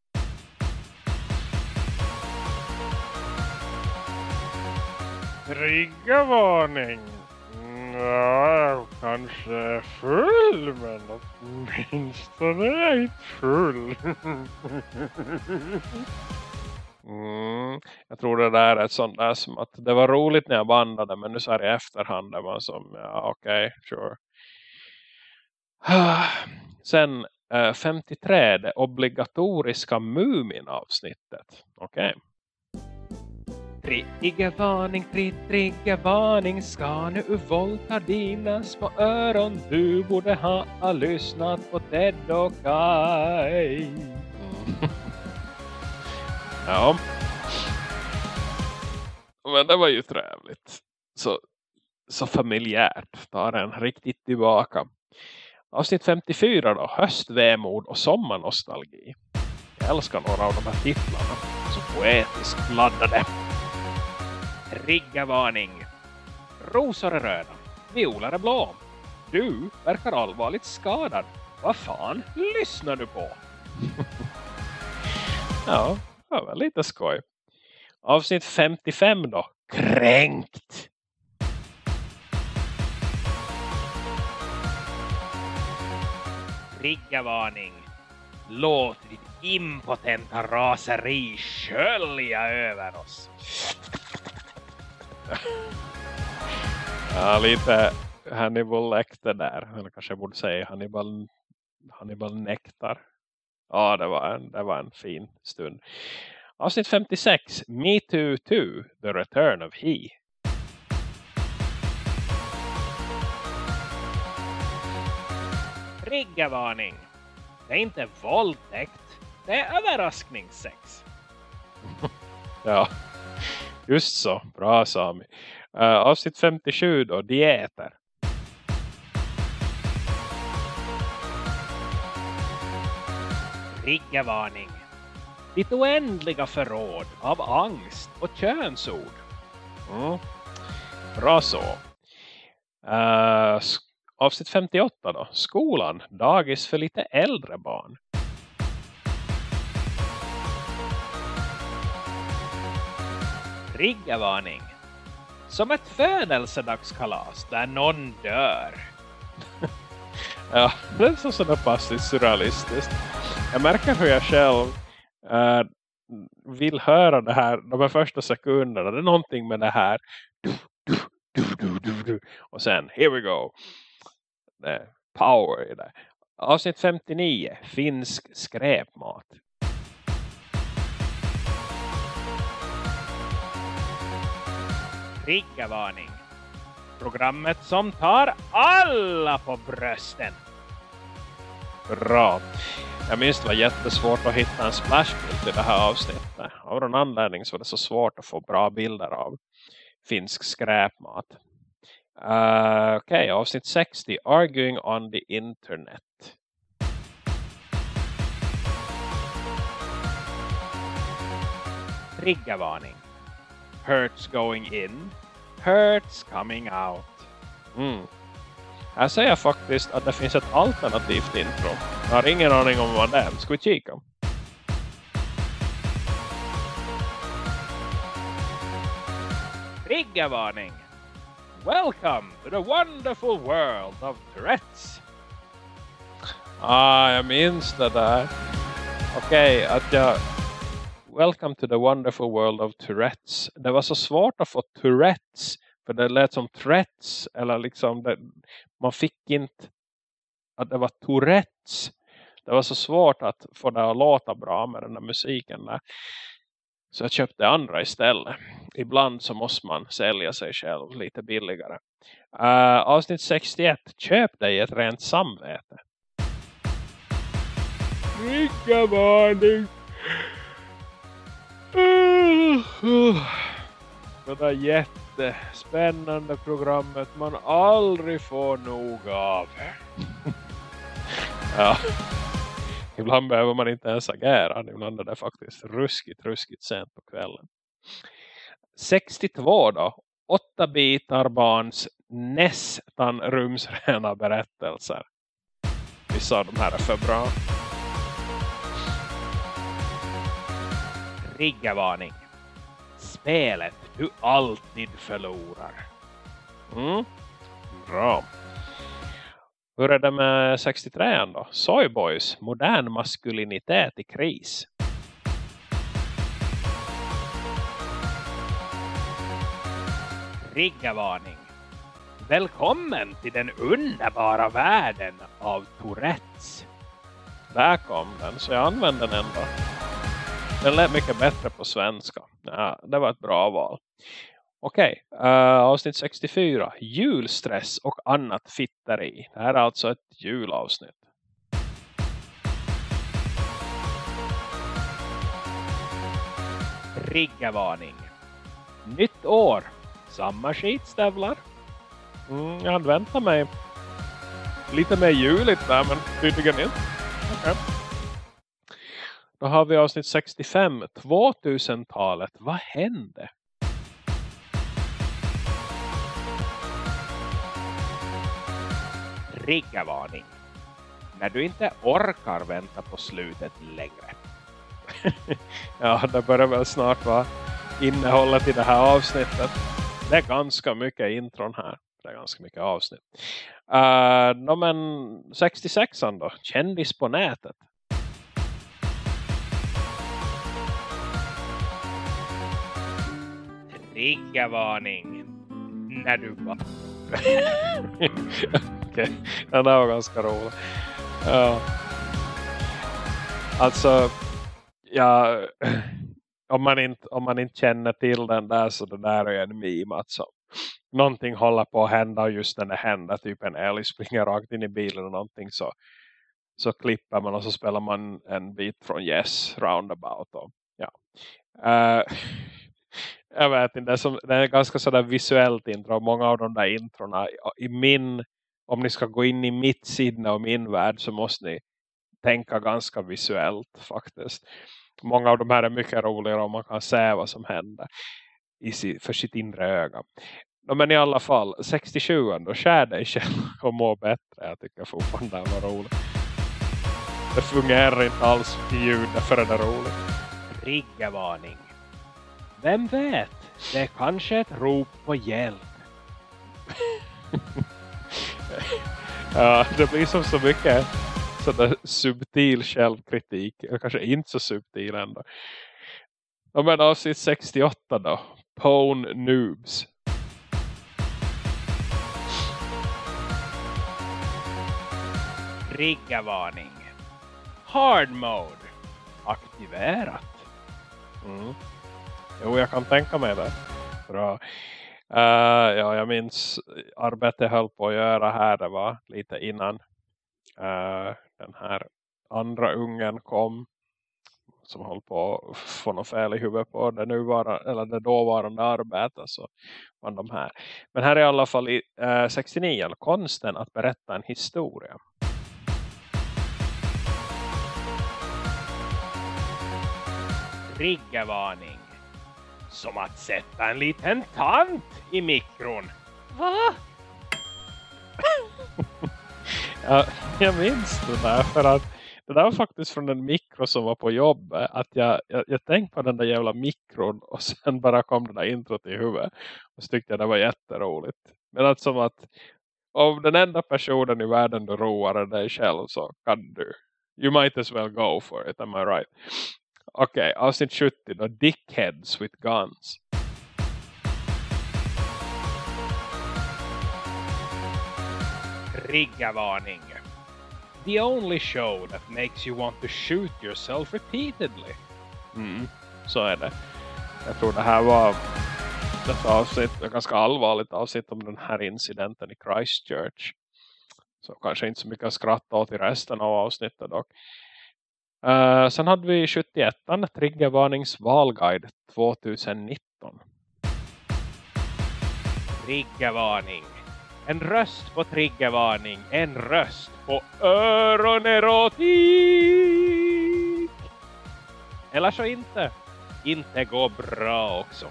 Triggervarning. Ja, kanske är full, men åtminstone är jag inte full. *laughs* mm, jag tror det där är ett sånt där som att det var roligt när jag bandade, men nu så här i efterhand är man som, ja okej, okay, sure. *sighs* Sen äh, 53, det obligatoriska Mumin-avsnittet. Okej. Okay. Triggervarning, triggervarning ska nu volta dina små öron. Du borde ha lyssnat på Ted och Kai. *laughs* Ja. Men det var ju trevligt. Så, så familjärt. Tar en riktigt tillbaka. Avsnitt 54 då. Höstvemod och sommarnostalgi. Jag älskar några av de här titlarna. Så poetiskt laddade. Riggavarning. Rosor är röda. Violer är blå. Du verkar allvarligt skadad. Vad fan lyssnar du på? *laughs* ja, det var lite skoj. Avsnitt 55 då. Kränkt. Triggervarning. Låt ditt impotenta raseri skölja över oss ja, lite Hannibal Lecter där. Eller kanske jag borde säga Hannibal, Hannibal Nektar. Ja, det var, en, det var en fin stund. Avsnitt 56. Me Too 2. The Return of He. Triggervarning. Det är inte våldtäkt. Det är överraskningssex. *laughs* ja. Just så, bra Sami. Uh, avsnitt 57 då, diäter. Triggervarning. Ditt oändliga förråd av angst och könsord. Mm. Bra så. Uh, avsnitt 58 då. Skolan, dagis för lite äldre barn. triggervarning. Som ett födelsedagskalas där någon dör. *laughs* ja, det är så sådär passivt surrealistiskt. Jag märker hur jag själv uh, vill höra det här de här första sekunderna. Det är någonting med det här Du, du, du, du. Och sen, here we go. Det är power i det. Avsnitt 59. Finsk skräpmat. Triggervarning. Programmet som tar alla på brösten. Bra. Jag minns det var jättesvårt att hitta en splashbild i det här avsnittet. Av någon anledning så var det så svårt att få bra bilder av finsk skräpmat. Uh, Okej, okay, avsnitt 60. Arguing on the internet. Triggervarning. Hurts going in. Hurts coming out. Mm. Här säger jag faktiskt att det finns ett alternativt intro. Jag har ingen aning om vad det är. Ska vi kika? Triggervarning. Welcome to the wonderful world of Tourettes. Ah, jag minns det där. Okej, okay, att jag... Welcome to the wonderful world of Tourettes. Det var så svårt att få Tourettes. För det lät som Tourettes. Eller liksom, det, man fick inte att det var Tourettes. Det var så svårt att få det att låta bra med den där musiken där. Så jag köpte andra istället. Ibland så måste man sälja sig själv lite billigare. Uh, avsnitt 61. Köp dig ett rent samvete. Triggervarning. Mm, uh. Det där jättespännande programmet man aldrig får nog av. *laughs* ja ibland behöver man inte ens agera. Ibland är det faktiskt ruskigt, ruskigt sent på kvällen. 62 då. Åtta bitar barns nästan rumsrena berättelser. Vissa av de här är för bra. Triggervarning. Spelet du alltid förlorar. Mm. Bra. Hur är det med 63 då? Soyboys, modern maskulinitet i kris. Triggervarning. Välkommen till den underbara världen av Tourettes. Där kom den, så jag använder den ändå. Den lät mycket bättre på svenska. Ja, det var ett bra val. Okej, okay. uh, avsnitt 64. Julstress och annat fitteri. Det här är alltså ett julavsnitt. Triggervarning. Nytt år. Samma skitstävlar. Mm, jag hade väntat mig lite mer juligt där, men tydligen inte. Okay. Då har vi avsnitt 65. 2000-talet. Vad hände? triggervarning. När du inte orkar vänta på slutet längre. *laughs* ja, det börjar väl snart vara innehållet i det här avsnittet. Det är ganska mycket intron här. Det är ganska mycket avsnitt. Uh, no, men 66 då. Kändis på nätet. Triggervarning. När du bara... *laughs* Okej, okay. den var ganska rolig. Ja. Alltså, ja, om, man inte, om man inte känner till den där så det där är en meme alltså. Någonting håller på att hända och just när det händer, typ en älg springer rakt in i bilen och någonting så, så klipper man och så spelar man en bit från Yes Roundabout. Och, ja. Uh, jag vet inte, det är, som, det är ganska sådär visuellt intro. Många av de där introna i min om ni ska gå in i mitt sinne och min värld så måste ni tänka ganska visuellt faktiskt. Många av de här är mycket roligare om man kan se vad som händer i för sitt inre öga. Men i alla fall, 67 då skär dig själv och må bättre. Jag tycker fortfarande det var roligt. Det fungerar inte alls i ljud, därför är det roligt. Triggervarning. Vem vet? Det är kanske ett rop på hjälp. *laughs* ja, det blir som så mycket sådana subtil självkritik. Eller kanske inte så subtil ändå. Ja, men avsnitt 68 då. Pone Noobs. Triggervarning. Hard mode. Aktiverat. Mm. Jo, jag kan tänka mig det. Bra. Uh, ja, jag minns arbetet jag höll på att göra här. Det var lite innan uh, den här andra ungen kom. Som höll på att få något fel i huvudet på det, nuvarande, eller det dåvarande arbetet. Så var de här. Men här är i alla fall i eh, uh, 69 konsten att berätta en historia. Triggervarning. Som att sätta en liten tant i mikron. Va? *laughs* Ja, jag minns det där för att det där var faktiskt från en mikro som var på jobbet. Att jag, jag, jag tänkte på den där jävla mikron och sen bara kom det där introt i huvudet. Och så tyckte jag det var jätteroligt. Men att som att om den enda personen i världen du roar dig själv så kan du. You might as well go for it, am I right? Okej, okay, avsnitt 70 då. Dickheads with guns. Triggervarning. The only show that makes you want to shoot yourself repeatedly. Mm, så är det. Jag tror det här var ett avsnitt, ett ganska allvarligt avsnitt om den här incidenten i Christchurch. Så kanske inte så mycket att skratta åt i resten av avsnittet dock. Uh, sen hade vi 71 Triggervarnings valguide 2019. Triggervarning. En röst på triggervarning. En röst på öronerotik. Eller så inte. Inte går bra också.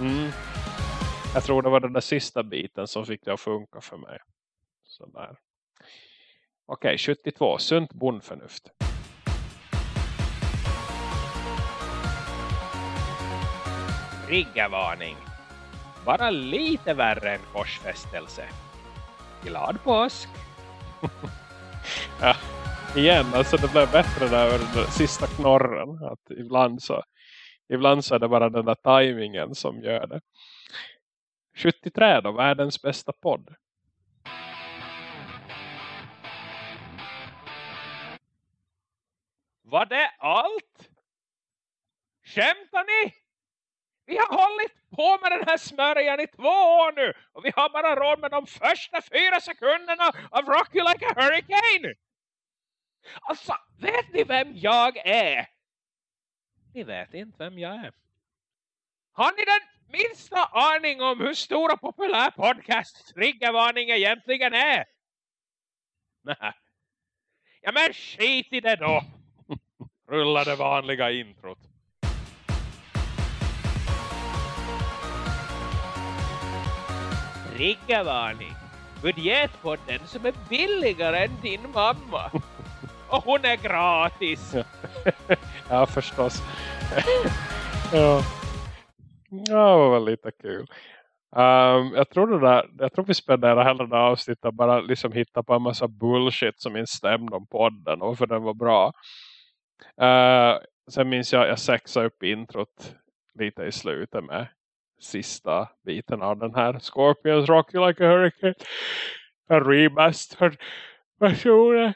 Mm. Jag tror det var den där sista biten som fick det att funka för mig. Sådär. Okej, okay, 72. Sunt bondförnuft. Triggervarning. Bara lite värre än korsfästelse. Glad påsk! *laughs* ja, igen, alltså det blev bättre där den sista knorren. Att ibland så, ibland så är det bara den där tajmingen som gör det. 73 då, världens bästa podd. Var det allt? Skämtar ni? Vi har hållit på med den här smörjan i två år nu. Och vi har bara råd med de första fyra sekunderna av Rock You Like a Hurricane. Alltså, vet ni vem jag är? Ni vet inte vem jag är. Har ni den minsta aning om hur stor och populär podcast Triggervarning egentligen är? Nej. Ja men skit i det då. *laughs* Rulla det vanliga introt. Triggervarning. Budgetpodden som är billigare än din mamma. *laughs* Och hon är gratis. ja, *laughs* förstås. *laughs* ja. ja, det var lite kul. Um, jag, tror det där, jag tror vi spenderar hela det avsnittet och bara liksom hitta på en massa bullshit som instämde om podden och för den var bra. Uh, sen minns jag jag sexade upp introt lite i slutet med sista biten av den här Scorpions Rock You Like a Hurricane. En remastered versionen.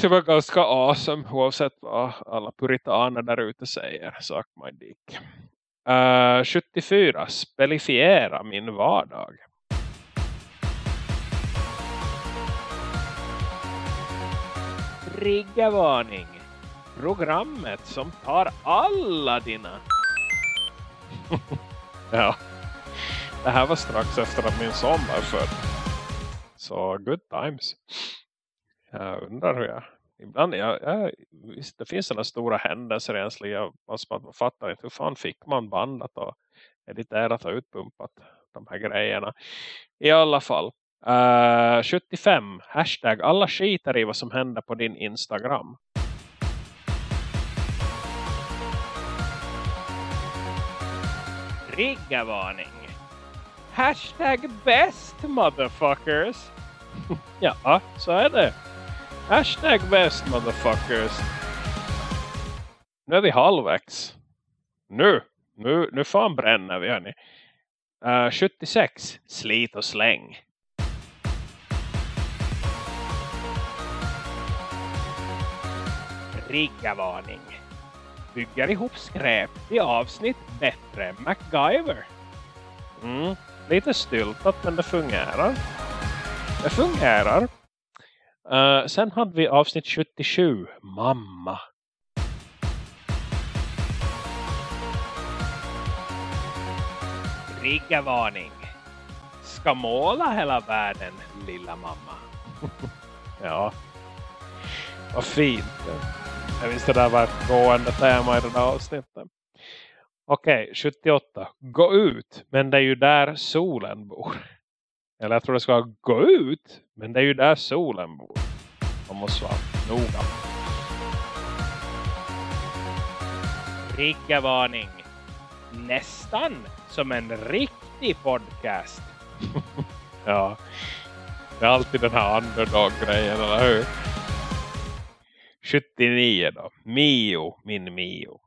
Det var ganska awesome oavsett vad alla puritaner där ute säger. Suck my dick. Eh, uh, 74. Spelifiera min vardag. Triggervarning. Programmet som tar alla dina *laughs* Ja. Det här var strax efter att min son var född. Så good times. Jag undrar hur jag... Ibland, jag, jag, visst, det finns sådana stora händelser ens liv. Man fattar inte hur fan fick man bandat och editerat och utpumpat de här grejerna. I alla fall. Eh, uh, 75. Hashtag alla skiter i vad som händer på din Instagram. triggervarning. Hashtag best motherfuckers. *laughs* ja, så är det. Hashtag best motherfuckers. Nu är vi halvvägs. Nu, nu, nu fan bränner vi hörni. Eh, uh, 76, slit och släng. Triggervarning. Bygger ihop skräp i avsnitt bättre än MacGyver. Mm, lite styltat men det fungerar. Det fungerar. Uh, sen hade vi avsnitt 77. Mamma. Triggervarning. Ska måla hela världen, lilla mamma. *laughs* ja. Vad fint. Jag visste det där var ett gående tema i det där avsnittet. Okej, okay, 78. Gå ut, men det är ju där solen bor. Eller jag tror det ska gå ut, men det är ju där solen bor. Man måste vara noga. Triggervarning. Nästan som en riktig podcast. *laughs* ja, det är alltid den här underdog-grejen, eller hur? 79 då. Mio, min Mio.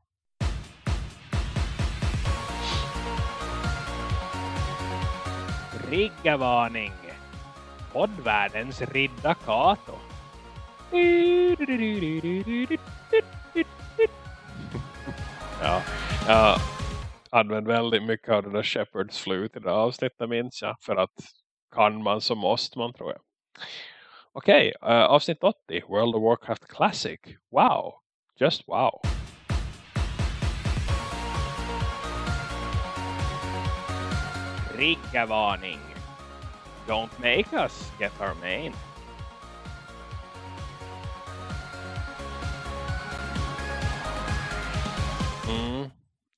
Triggervarning. Poddvärldens Ridda Kato. ja, jag använder väldigt mycket av det där Shepherds flut i det avsnittet minns jag. För att kan man så måste man tror jag. Okej, okay, uh, avsnitt 80. World of Warcraft Classic. Wow. Just wow. Triggervarning. Don't make us get our main. Mm.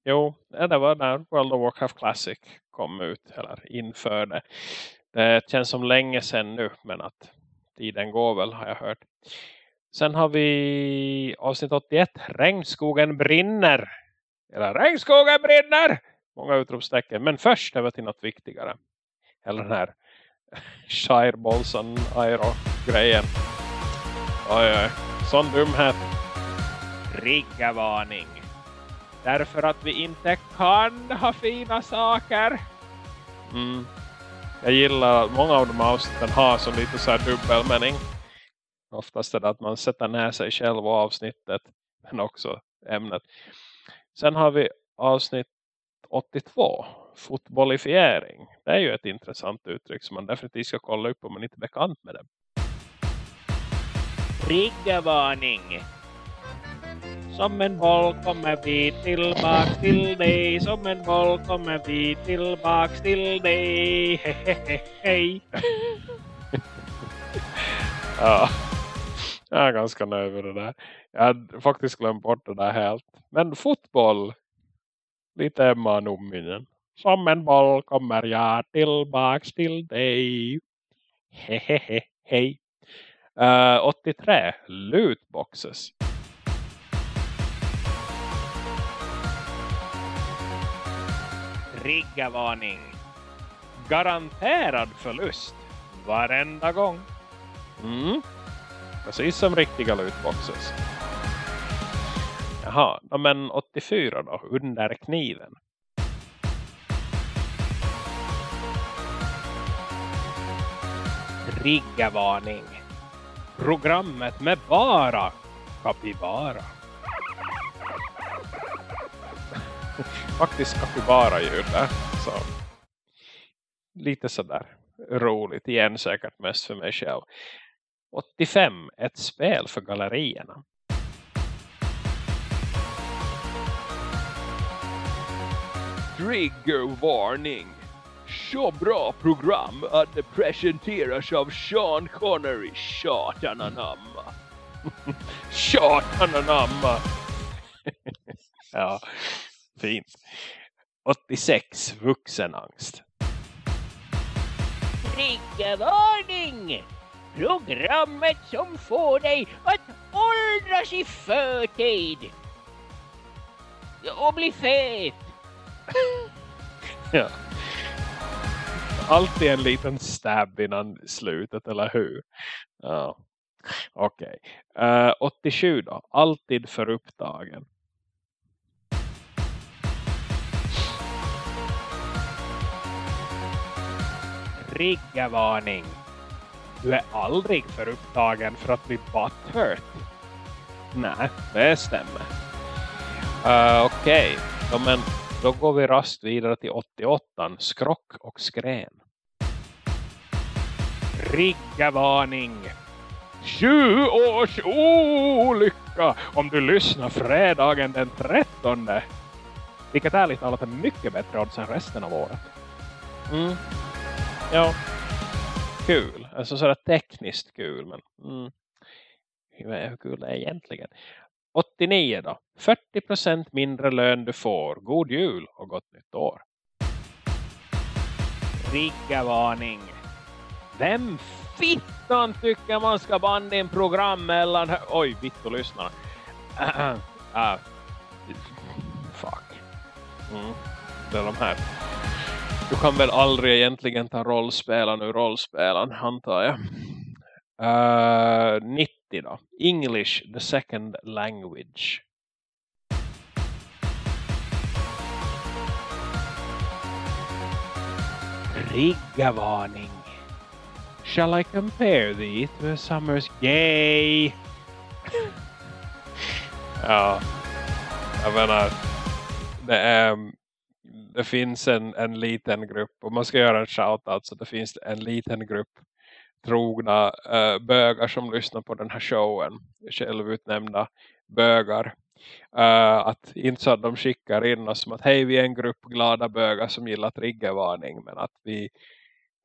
Jo, det var när World of Warcraft Classic kom ut eller införde. Det känns som länge sedan nu men att tiden går väl har jag hört. Sen har vi avsnitt 81. Regnskogen brinner. Eller regnskogen brinner! Många utropstecken. Men först över till något viktigare. Eller den här *laughs* Shire Bolson Aero-grejen. Oj, oj. Sån dumhet. Triggervarning. Därför att vi inte kan ha fina saker. Mm. Jag gillar att många av de avsnitten har så lite så här dubbelmening. Oftast är det att man sätter ner sig själv och avsnittet. Men också ämnet. Sen har vi avsnitt 82. Fotbollifiering. Det är ju ett intressant uttryck som man definitivt ska kolla upp om man inte är bekant med det. Triggervarning. Som en boll kommer vi tillbaks till dig. Som en boll kommer vi tillbaks till dig. Hehehe, hej. ja. Jag är ganska nöjd med det där. Jag hade faktiskt glömt bort det där helt. Men fotboll. Lite Emma Numminen. Som en boll kommer jag tillbaks till dig. Hehehe, hej. Eh, uh, 83. Lootboxes. Triggervarning. Garanterad förlust varenda gång. Mm. Precis som riktiga lootboxes. Jaha, men 84 då, under kniven. Triggervarning. Programmet med bara kapibara. Faktiskt kapibara-ljud där. Så lite sådär roligt igen säkert mest för mig själv. 85. Ett spel för gallerierna. Trigger warning. Så bra program att det presenteras av Sean Connery. Tjatananamma. *laughs* Tjatananamma. *laughs* ja. Fint. 86. Vuxenangst. Triggervarning! Programmet som får dig att åldras i förtid. Och bli fet. *laughs* ja. Alltid en liten stab innan slutet, eller hur? Ja. Okej. Okay. Uh, 87 då. Alltid för upptagen. Triggervarning. Du är aldrig för upptagen för att bli butthurt. Nej, det stämmer. Uh, Okej, okay. men då går vi rast vidare till 88. Skrock och skrän. Triggervarning! Sju års olycka om du lyssnar fredagen den 13. Vilket ärligt talat är mycket bättre odds än resten av året. Mm. Ja. Kul. Alltså sådär tekniskt kul. Men mm. hur kul är egentligen? 89 då. 40% mindre lön du får. God jul och gott nytt år. Riggavarning. Vem fittan tycker man ska banda in program mellan... Oj, vitt och lyssna. uh, *clears throat* fuck. Mm. Det är de här. Du kan väl aldrig egentligen ta rollspelaren ur rollspelaren, antar jag. Eh, uh, 90 då. English, the second language. Triggervarning. Shall I compare thee to a summer's gay? ja, jag menar, det, är, det finns en, en liten grupp, och man ska göra en shoutout så det finns en liten grupp trogna uh, bögar som lyssnar på den här showen. Självutnämnda bögar. Uh, att inte så att de skickar in oss som att hej vi är en grupp glada bögar som gillar triggervarning men att vi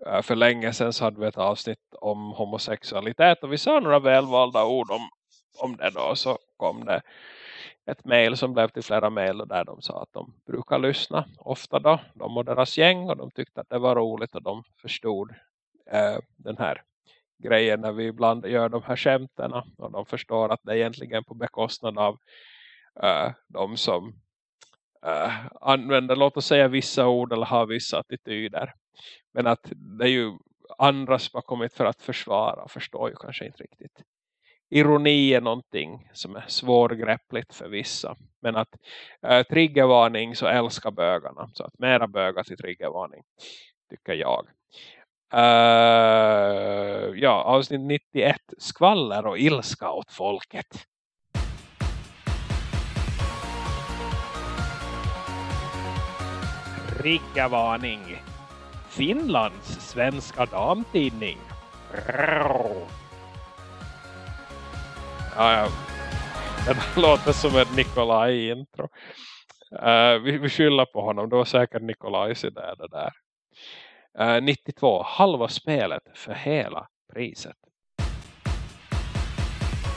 uh, för länge sedan så hade vi ett avsnitt om homosexualitet och vi sa några välvalda ord om, om det då så kom det ett mail som blev till flera mail där de sa att de brukar lyssna ofta då, de och deras gäng och de tyckte att det var roligt och de förstod eh, den här grejen när vi ibland gör de här skämterna och de förstår att det är egentligen på bekostnad av eh, de som eh, använder, låt oss säga vissa ord eller har vissa attityder. Men att det är ju andra som har kommit för att försvara förstår ju kanske inte riktigt. Ironi är någonting som är svårgreppligt för vissa. Men att uh, triggervarning så älskar bögarna. Så att mera bögar till triggervarning tycker jag. Uh, ja, avsnitt 91. Skvaller och ilska åt folket. Triggervarning, Finlands svenska damtidning. Ja, ja. Det *laughs* låter som ett Nikolaj-intro. Uh, vi, vi skyller på honom. Det var säkert Nikolajs idé det där. 92, eh, halva spelet för hela priset.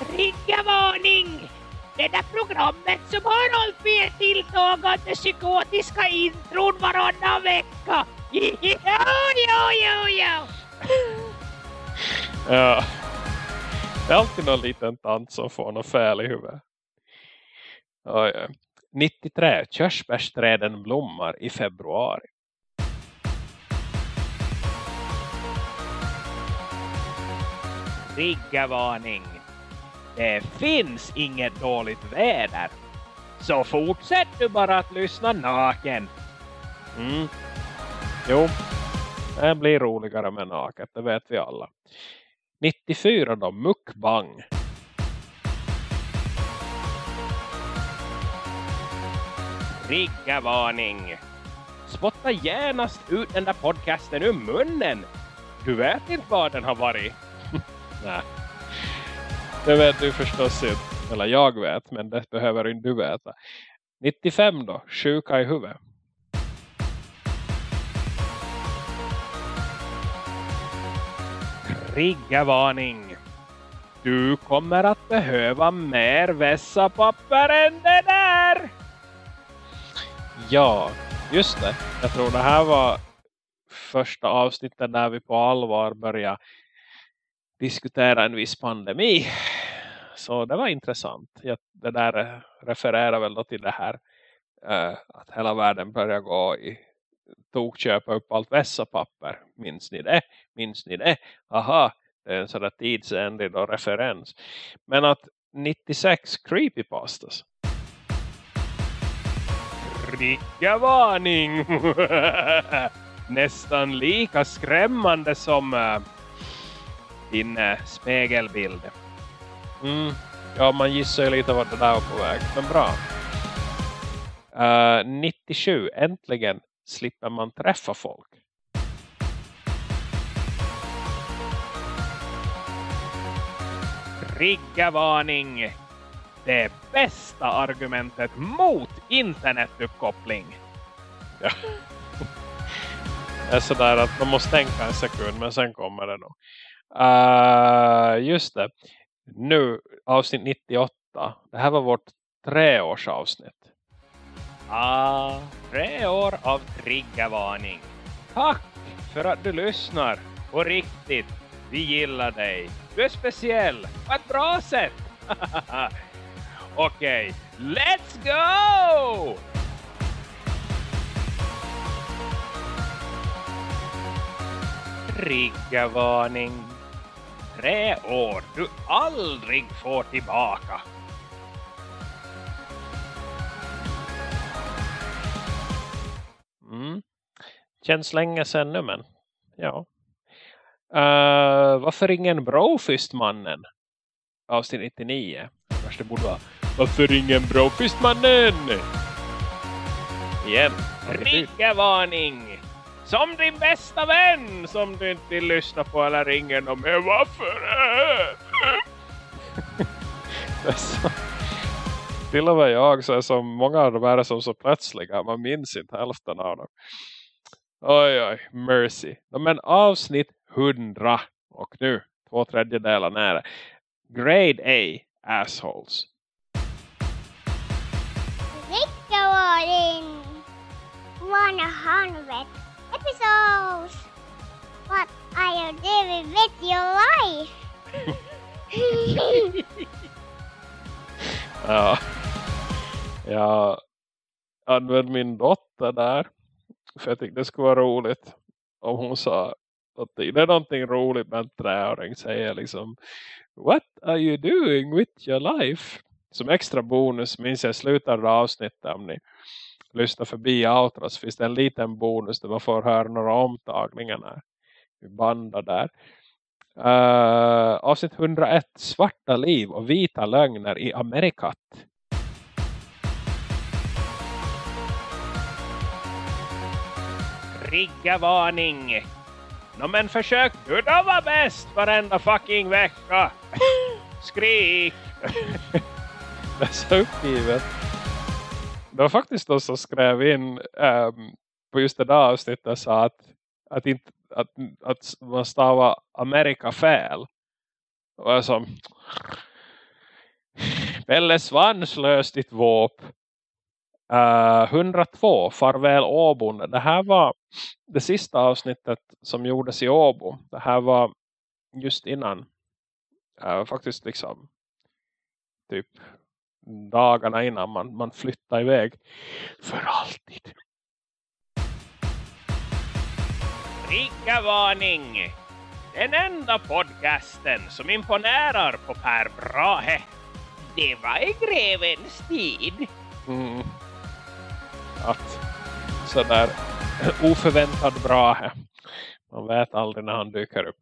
Triggervarning! Det där programmet som har hållit med tilltagande psykotiska intron varannan vecka. Jo, jo, jo, jo. Ja. Det är alltid någon liten tant som får något fel i huvudet. Oj, 93. Körsbärsträden blommar i februari. triggervarning. Det finns inget dåligt väder. Så fortsätt du bara att lyssna naken. Mm. Jo, det blir roligare med naket, det vet vi alla. 94 då, mukbang. Triggervarning. Spotta genast ut den där podcasten ur munnen. Du vet inte vad den har varit. *laughs* Nej. Det vet du förstås inte. Eller jag vet, men det behöver inte du veta. 95 då, sjuka i huvudet. Triggervarning. Du kommer att behöva mer vässa papper än det där. Ja, just det. Jag tror det här var första avsnittet där vi på allvar började diskutera en viss pandemi. Så det var intressant. Det där refererar väl då till det här eh, att hela världen börjar gå i tokköpa upp allt vässapapper. Minns ni det? Minns ni det? Aha, det är en sån där tidsenlig då referens. Men att 96 creepypastas. Triggervarning! *laughs* Nästan lika skrämmande som äh, din äh, spegelbild. Mm. Ja, man gissar ju lite vart det där var på väg. Men bra. Eh, uh, 97. Äntligen slipper man träffa folk. Triggervarning! Det bästa argumentet mot internetuppkoppling. Ja. Det är sådär att man måste tänka en sekund men sen kommer det nog. Uh, just det. Nu, avsnitt 98. Det här var vårt treårsavsnitt. Ah, tre år av triggervarning. Tack för att du lyssnar. På riktigt, vi gillar dig. Du är speciell på ett bra sätt. *laughs* Okej, okay, let's go! Triggervarning. Tre år du aldrig får tillbaka. Mm. Känns länge sedan nu men ja. Uh, varför ingen Brofist-mannen? Avsnitt 99. Kanske det borde vara Varför ingen Brofist-mannen? Igen. Triggervarning! Som din bästa vän som du inte vill lyssna på eller ringer med. Varför? *laughs* *laughs* Till och med jag så är som många av de här är som så plötsliga. Man minns inte hälften av dem. Oj oj, mercy. Men avsnitt 100. Och nu, två tredjedelar nära. Grade A, assholes. Triggervarning! 100 episodes! What are you doing with your life? *laughs* ja. Jag använde min dotter där. För jag tyckte det skulle vara roligt. Om hon sa att det är någonting roligt med en träåring. Säger liksom. What are you doing with your life? Som extra bonus minns jag slutade avsnittet om ni lyssnar förbi outros finns det en liten bonus där man får höra några omtagningar när vi bandar där. Uh, avsnitt 101 Svarta liv och vita lögner i Amerikat. Triggervarning! No, men försök du då vara bäst varenda fucking vecka! Skrik! *laughs* det är så uppgivet. Det var faktiskt de som skrev in um, på just det där avsnittet sa att, att, inte, att, att man stavar Amerika fel. Och jag som Pelle Svanslös ditt våp. Eh, uh, 102, Farväl Åbon. Det här var det sista avsnittet som gjordes i Åbo. Det här var just innan. Uh, faktiskt liksom typ dagarna innan man, man flyttar iväg för alltid. Triggervarning! Den enda podcasten som imponerar på Per Brahe. Det var i grevens tid. Mm. Att sådär oförväntad Brahe. Man vet aldrig när han dyker upp.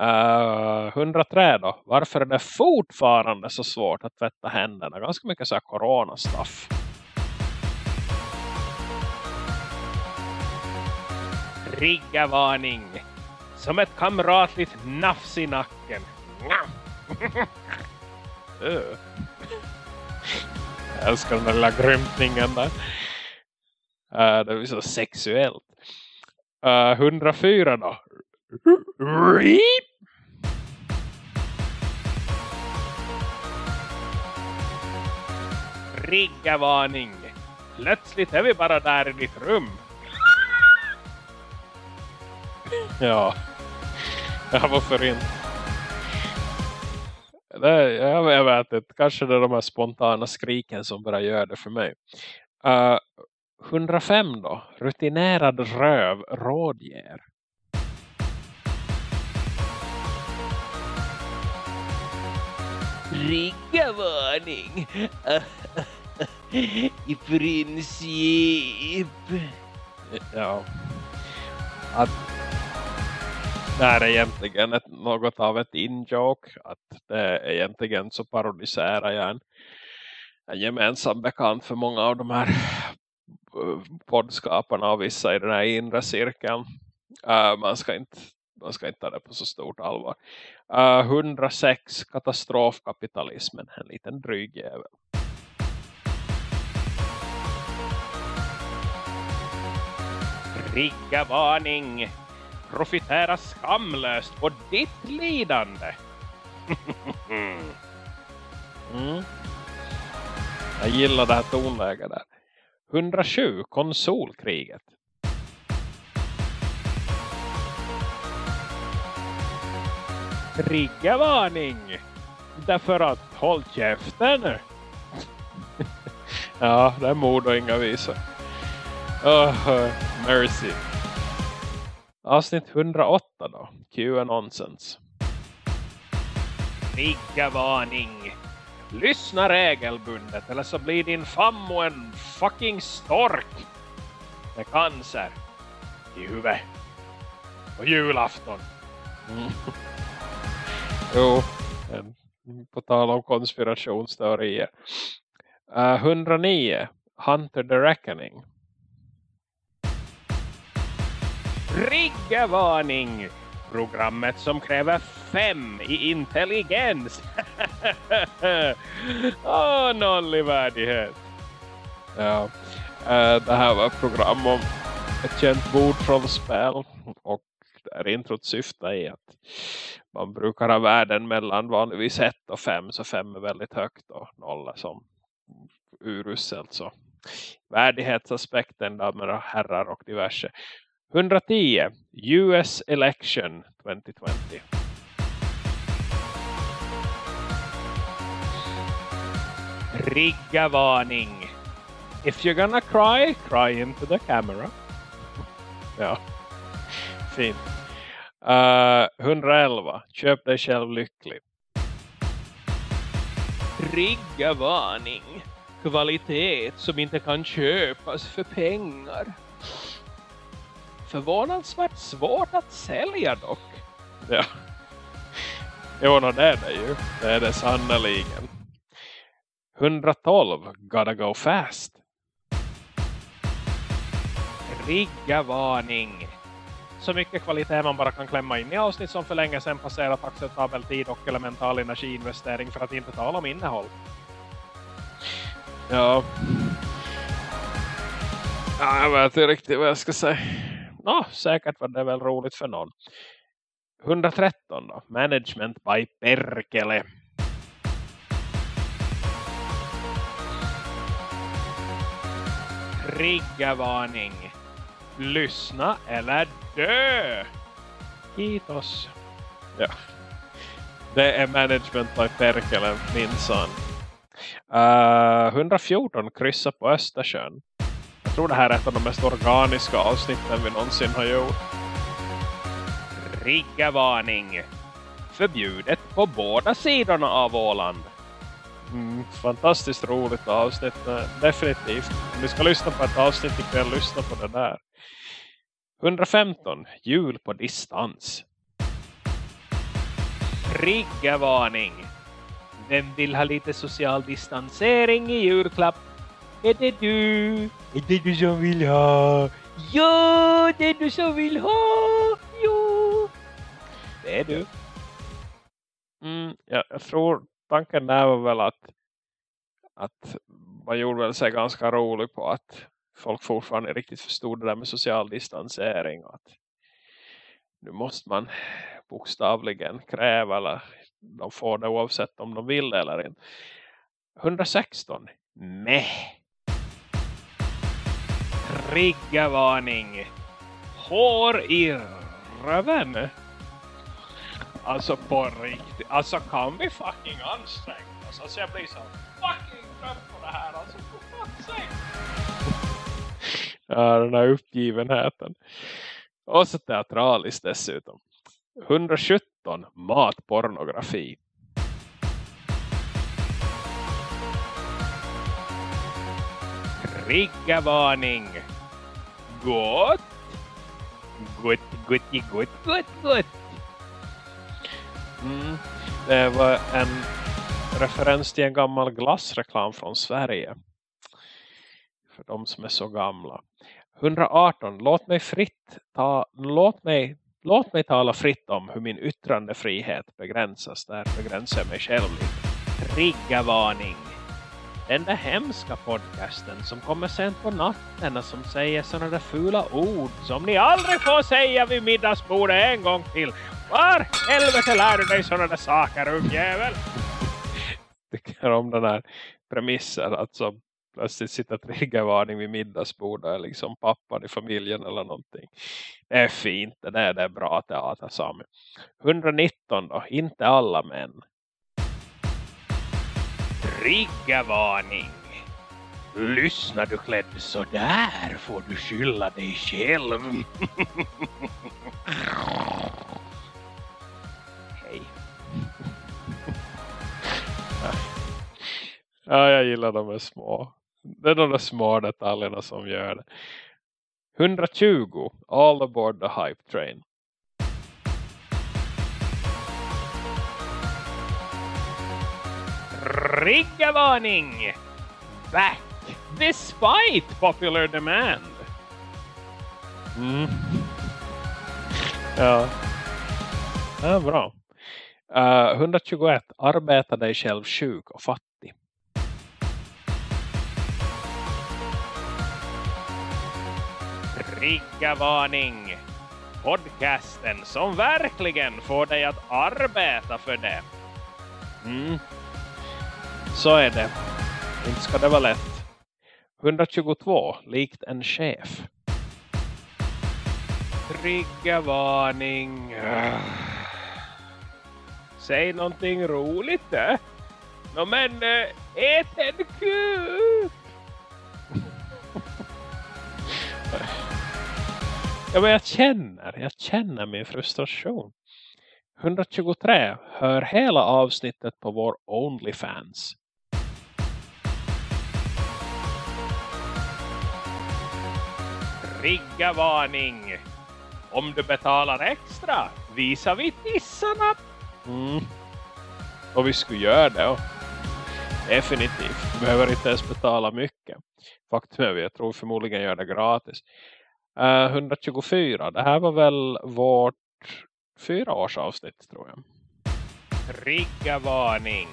Eh, uh, 103 då. Varför är det fortfarande så svårt att tvätta händerna? Ganska mycket så här coronastuff. Triggervarning. Som ett kamratligt nafs i nacken. *laughs* Jag älskar den där lilla grymtningen där. Uh, det är så sexuellt. Uh, 104 då. Reap! Triggervarning. Plötsligt är vi bara där i ditt rum. *laughs* Ja. Ja, varför inte? Det, jag, jag vet inte. Kanske det är de här spontana skriken som bara gör det för mig. Uh, 105 då. Rutinerad röv rådger. Triggervarning. *laughs* I princip. Ja. Att det här är egentligen ett något av ett injoke. Att det är egentligen så parodiserar jag en, en gemensam bekant för många av de här eh, poddskaparna och vissa i den här inre cirkeln. Uh, man ska inte man ska inte ta det på så stort allvar. Uh, 106 katastrofkapitalismen, en liten dryg jävel. Triggervarning! Profitera skamlöst på ditt lidande. *laughs* mm. Jag gillar det här tonläget där. 107, konsolkriget. Triggervarning! Därför att håll käften! *laughs* ja, det är mord och inga visor. Oh, mercy. Avsnitt 108 då. Q nonsens. Triggervarning! Lyssna regelbundet eller så blir din fammo en fucking stork med cancer i huvudet på julafton. Mm. *laughs* jo, på tal om konspirationsteorier. Uh, 109. Hunter the Reckoning. Triggervarning! Programmet som kräver fem i intelligens. *laughs* Åh, oh, noll i värdighet. Ja, uh, det här var ett program om ett känt bord från spel. och där introt syftar i att man brukar ha värden mellan vanligtvis 1 och 5 så 5 är väldigt högt och 0 är som uruselt så värdighetsaspekten damer och herrar och diverse 110 US election 2020 Triggervarning If you're gonna cry, cry into the camera. *laughs* Ja, fint. Uh, 111. Köp dig själv lycklig. Triggervarning. Kvalitet som inte kan köpas för pengar. Förvånansvärt svårt att sälja dock. Ja. Jo, no, det är det ju. Det är det sannoliken. 112. Gotta go fast. Triggervarning så mycket kvalitet man bara kan klämma in i avsnitt som för länge sedan passerat acceptabel tid och elemental energiinvestering för att inte tala om innehåll. Ja. ja jag vet inte riktigt vad jag ska säga. Nå, säkert var det väl roligt för någon. 113 då. Management by Perkele. Triggervarning. Lyssna eller dö! Kiitos. Ja. Det är management by Perkele, minsann. Uh, 114 kryssa på Östersjön. Jag tror det här är ett av de mest organiska avsnitten vi någonsin har gjort. Triggervarning. Förbjudet på båda sidorna av Åland. Mm, fantastiskt roligt avsnitt. Definitivt. Om ni ska lyssna på ett avsnitt ikväll, lyssna på det där. 115. Jul på distans. Triggervarning. Vem vill ha lite social distansering i julklapp? Är det du? Är det du som vill ha? Ja, det är du som vill ha! Jo! Det är du. Mm, ja, jag tror tanken där var väl att, att man gjorde väl sig ganska rolig på att folk fortfarande riktigt förstod det där med social distansering och att nu måste man bokstavligen kräva eller de får det oavsett om de vill eller inte. 116. Nej. Triggervarning. Hår i röven. Alltså på riktigt. Alltså kan vi fucking anstränga oss? Alltså jag blir så fucking trött på det här. Alltså på. Ja, den här uppgivenheten. Och så teatraliskt dessutom. 117. Matpornografi. Triggervarning. Gott. Gott, gott, gott, gott, gott. Mm. Det var en referens till en gammal glassreklam från Sverige. För de som är så gamla. 118. Låt mig fritt ta, låt mig, låt mig tala fritt om hur min yttrandefrihet begränsas. Där begränsar jag mig själv lite. Triggervarning. Den där hemska podcasten som kommer sent på natten och som säger sådana där fula ord som ni aldrig får säga vid middagsbordet en gång till. Var helvete lär du dig sådana där saker, ungjävel? Tycker om den här premissen att som plötsligt sitta triggervarning vid middagsbordet eller liksom pappan i familjen eller någonting. Det är fint, det är, det är bra teater Sami. 119 då, inte alla män. Triggervarning. Lyssnar du klädd så där får du skylla dig själv. *laughs* Hej. Ja, jag gillar de här små. Det är de där små detaljerna som gör det. 120. All aboard the hype train. Triggervarning! Back despite popular demand. Mm. Ja. Ja, bra. Eh, uh, 121. Arbeta dig själv sjuk och fattig. Triggervarning! Podcasten som verkligen får dig att arbeta för det. Mm. Så är det. Inte ska det vara lätt. 122. Likt en chef. Triggervarning. Säg någonting roligt eh? där. No, men äh, ät en kuk. ja, men jag känner, jag känner min frustration. 123. Hör hela avsnittet på vår OnlyFans. Triggervarning. Om du betalar extra visar vi tissarna. Mm. Och vi skulle göra det. Och definitivt. Du behöver inte ens betala mycket. Faktum är att jag tror förmodligen gör det gratis. Eh, uh, 124. Det här var väl vårt fyra års avsnitt tror jag. Triggervarning.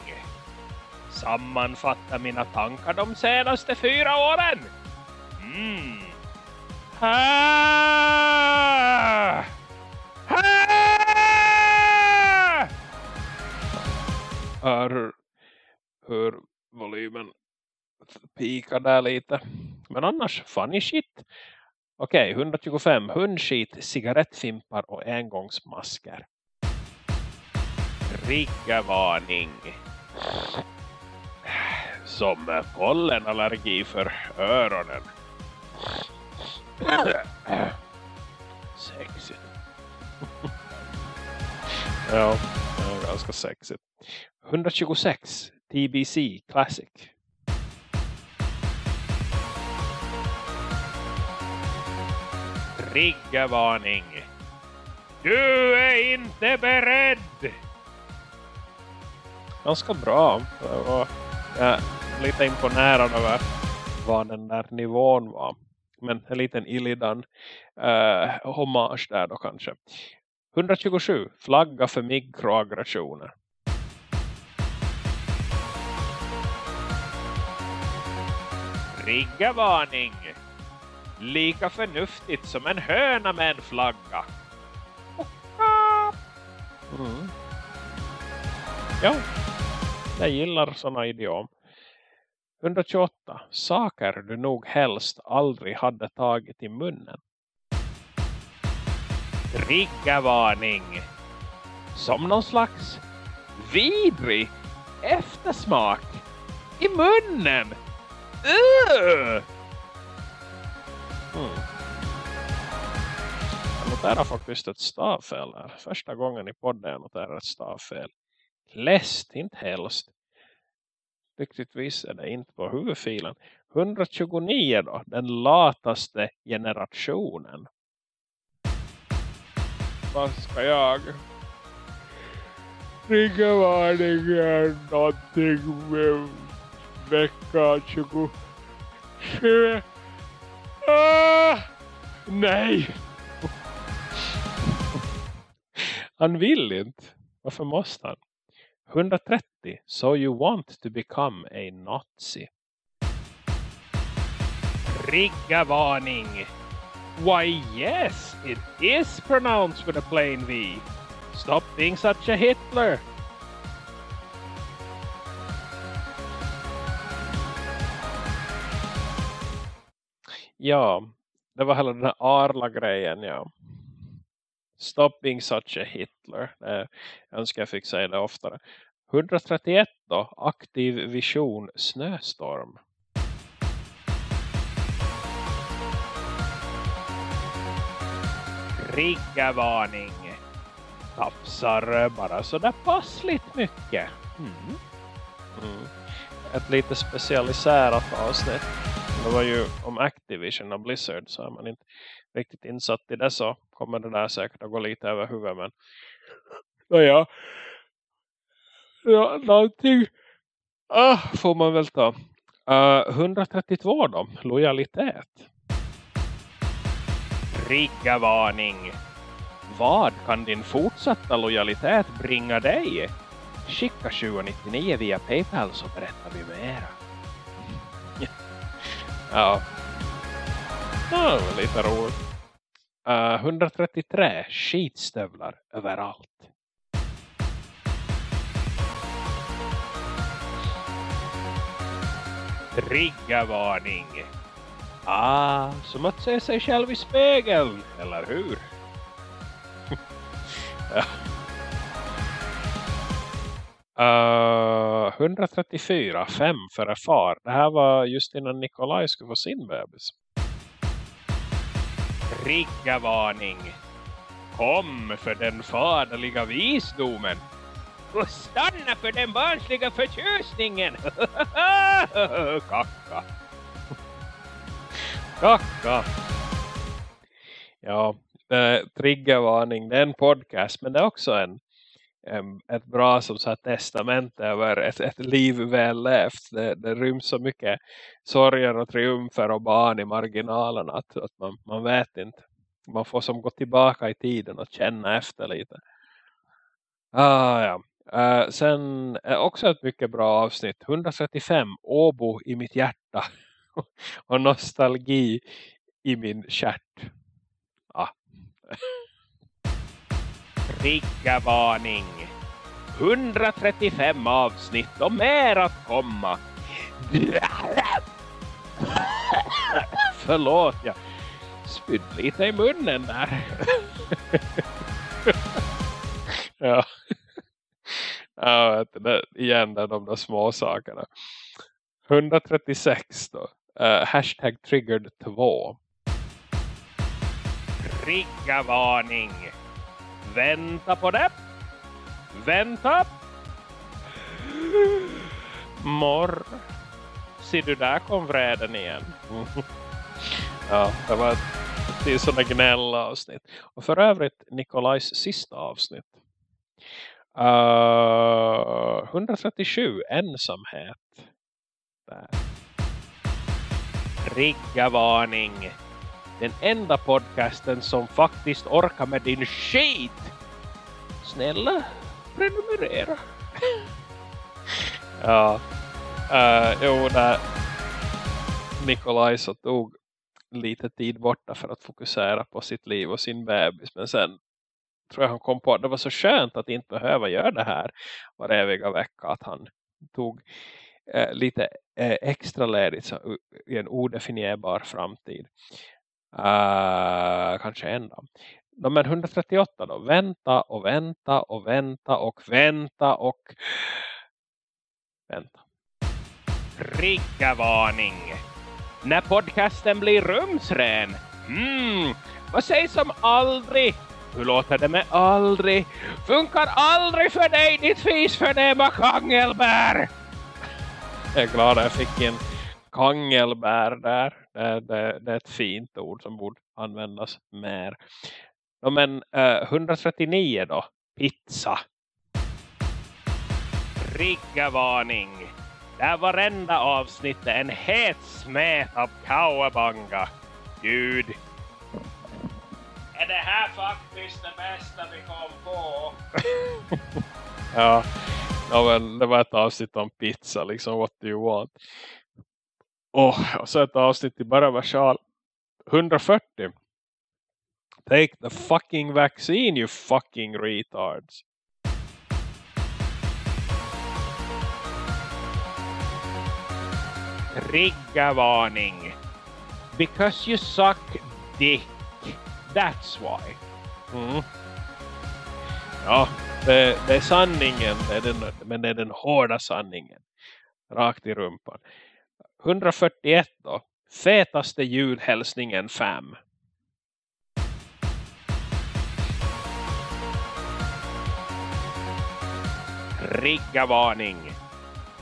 Sammanfatta mina tankar de senaste fyra åren. Mm. Ah! Ah! Hör hur volymen pikar där lite. Men annars funny shit. Okej, 125. Hundskit, cigarettfimpar och engångsmasker. Triggervarning. Som pollenallergi för öronen. Sexigt. *laughs* ja, det är ganska sexigt. 126. TBC Classic. Triggervarning. Du är inte beredd. Ganska bra. Jag är lite imponerad över vad den där nivån var. Men en liten Illidan uh, hommage där då kanske. 127. Flagga för mikroaggressioner. Triggervarning. Lika förnuftigt som en höna med en flagga. Mm. Ja, jag gillar såna idiom. 128. Saker du nog helst aldrig hade tagit i munnen. Triggervarning. Som någon slags vidrig eftersmak i munnen. Uh! Mm. Jag noterar faktiskt ett stavfel här. Första gången i podden jag noterar ett stavfel. Läst, inte helst. Lyckligtvis är det inte på huvudfilen. 129 då. Den lataste generationen. Vad ska jag? triggervarning är någonting med vecka 27. Ah, nej! Han vill inte. Varför måste han? 130. So you want to become a Nazi. Triggervarning. Why yes, it is pronounced with a plain V. Stop being such a Hitler. Ja, det var hela den här Arla-grejen, ja. Stop being such a Hitler. Jag önskar jag fick säga det oftare. 131 då, aktiv vision snöstorm. Triggervarning. Tafsar bara sådär passligt mycket. Mm. Mm. Ett lite specialiserat avsnitt. Det var ju om Activision och Blizzard så är man inte riktigt insatt i det så kommer det där säkert att gå lite över huvudet. Men ja, ja någonting ah, får man väl ta. Eh, uh, 132 då, lojalitet. Triggervarning. Vad kan din fortsatta lojalitet bringa dig? Skicka 799 via Paypal så berättar vi mera. *laughs* ja. Ja, det var lite roligt. Eh, uh, 133 skitstövlar överallt. Triggervarning. Ah, som att se sig själv i spegeln, eller hur? Uh, 134, 5 för far. Det här var just innan Nikolaj skulle få sin bebis. Triggervarning. Kom för den faderliga visdomen. Och stanna för den barnsliga förtjusningen. *laughs* Kacka. *laughs* Kacka. Ja, äh, triggervarning. Det är en podcast men det är också en ett bra som så här testament över ett, ett liv väl levt. Det, det ryms så mycket sorger och triumfer och barn i marginalerna att, att man, man vet inte. Man får som gå tillbaka i tiden och känna efter lite. Ah, ja. Uh, sen uh, också ett mycket bra avsnitt. 135. Åbo i mitt hjärta. *laughs* och nostalgi i min kärt. Ah. *laughs* Triggervarning. 135 avsnitt och mer att komma. Förlåt, jag spydde lite i munnen där. ja. Ja, det, igen där de där små sakerna. 136 då. Uh, hashtag triggered 2. Triggervarning. Vänta på det. Vänta. Morr. Ser du där kom vräden igen. *laughs* ja, det var ett, sådana gnälla avsnitt. Och för övrigt Nikolajs sista avsnitt. Eh, uh, 137 ensamhet. Där. Triggervarning. Den enda podcasten som faktiskt orkar med din skit. Snälla, prenumerera. *laughs* ja. Uh, jo, när Nikolaj så tog lite tid borta för att fokusera på sitt liv och sin bebis. Men sen tror jag han kom på att det var så skönt att inte behöva göra det här var eviga vecka. Att han tog eh, lite eh, extra ledigt så, i en odefinierbar framtid. Uh, kanske en dag. No, men 138 då. Vänta och vänta och vänta och vänta och vänta. Triggervarning. När podcasten blir rumsren. Mm, vad sägs om aldrig? Hur låter det med aldrig? Funkar aldrig för dig ditt fis för det kangelbär. Jag är glad att jag fick en kangelbär där. Det, det, det, är ett fint ord som borde användas mer. Ja, men eh, 139 då. Pizza. Triggervarning. Där varenda avsnitt är en het smet av cowabunga. Gud. Är det här faktiskt det bästa vi kom på? *laughs* ja, ja men det var ett avsnitt om pizza. Liksom, what do you want? Oh, och så ett avsnitt i bara versal 140. Take the fucking vaccine, you fucking retards. Triggervarning. Because you suck dick. That's why. Mm. Ja, det, det, är sanningen. Det är den, men det är den hårda sanningen. Rakt i rumpan. 141 då. Fetaste julhälsningen 5. Triggervarning.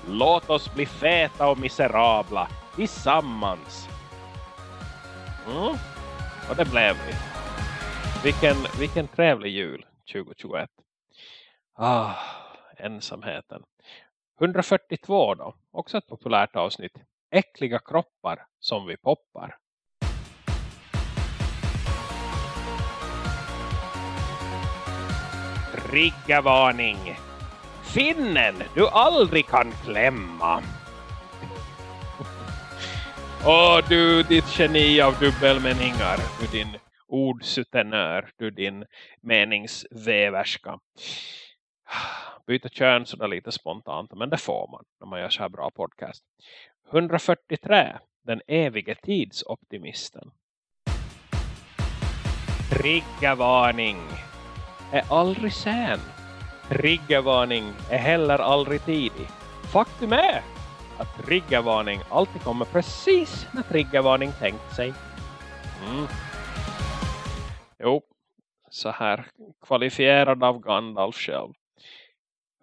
Låt oss bli feta och miserabla tillsammans. Mm. Och det blev vi. Vilken, vilken trevlig jul 2021. Ah, ensamheten. 142 då. Också ett populärt avsnitt. Äckliga kroppar som vi poppar. Triggervarning. Finnen du aldrig kan klämma. *laughs* Åh du, ditt geni av dubbelmeningar. Du din ordsutenör. Du din meningsväverska. *sighs* Byta kön sådär lite spontant. Men det får man när man gör så här bra podcast. 143. Den evige tidsoptimisten. Triggervarning. Är aldrig sen. Triggervarning är heller aldrig tidig. Faktum är att triggervarning alltid kommer precis när triggervarning tänkt sig. Mm. Jo, så här kvalifierad av Gandalf själv.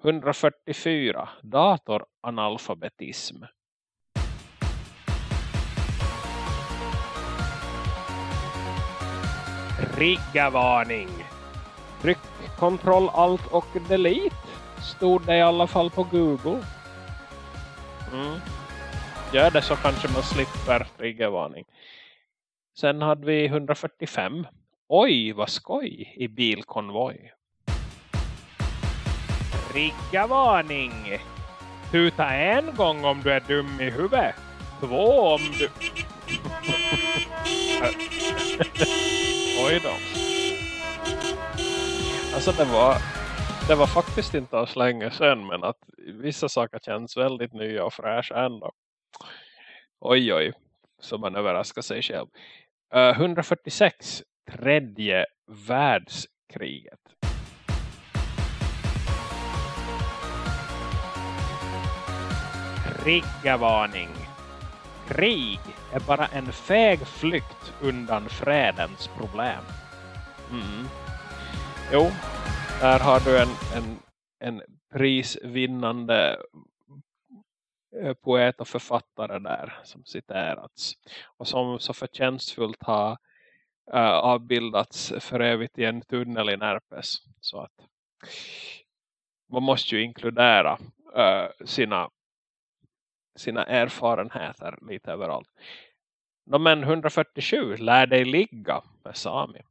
144. Datoranalfabetism. Triggervarning. Tryck Ctrl Alt och Delete. Stod det i alla fall på Google. Mm. Gör det så kanske man slipper triggervarning. Sen hade vi 145. Oj, vad skoj i bilkonvoj. Triggervarning. Tuta en gång om du är dum i huvudet. Två om du... *laughs* Oj då. Alltså det var, det var faktiskt inte alls länge sedan men att vissa saker känns väldigt nya och fräscha ändå. Oj oj, så man överraskar sig själv. Eh, uh, 146, tredje världskriget. Triggervarning. Krig är bara en feg flykt undan fredens problem. Mm. Jo, där har du en, en, en prisvinnande eh, poet och författare där som citerats. Och som så förtjänstfullt har uh, avbildats för evigt i en tunnel i Närpes. Så att man måste ju inkludera uh, sina, sina erfarenheter lite överallt. No, men 147, lär dig ligga med Sami.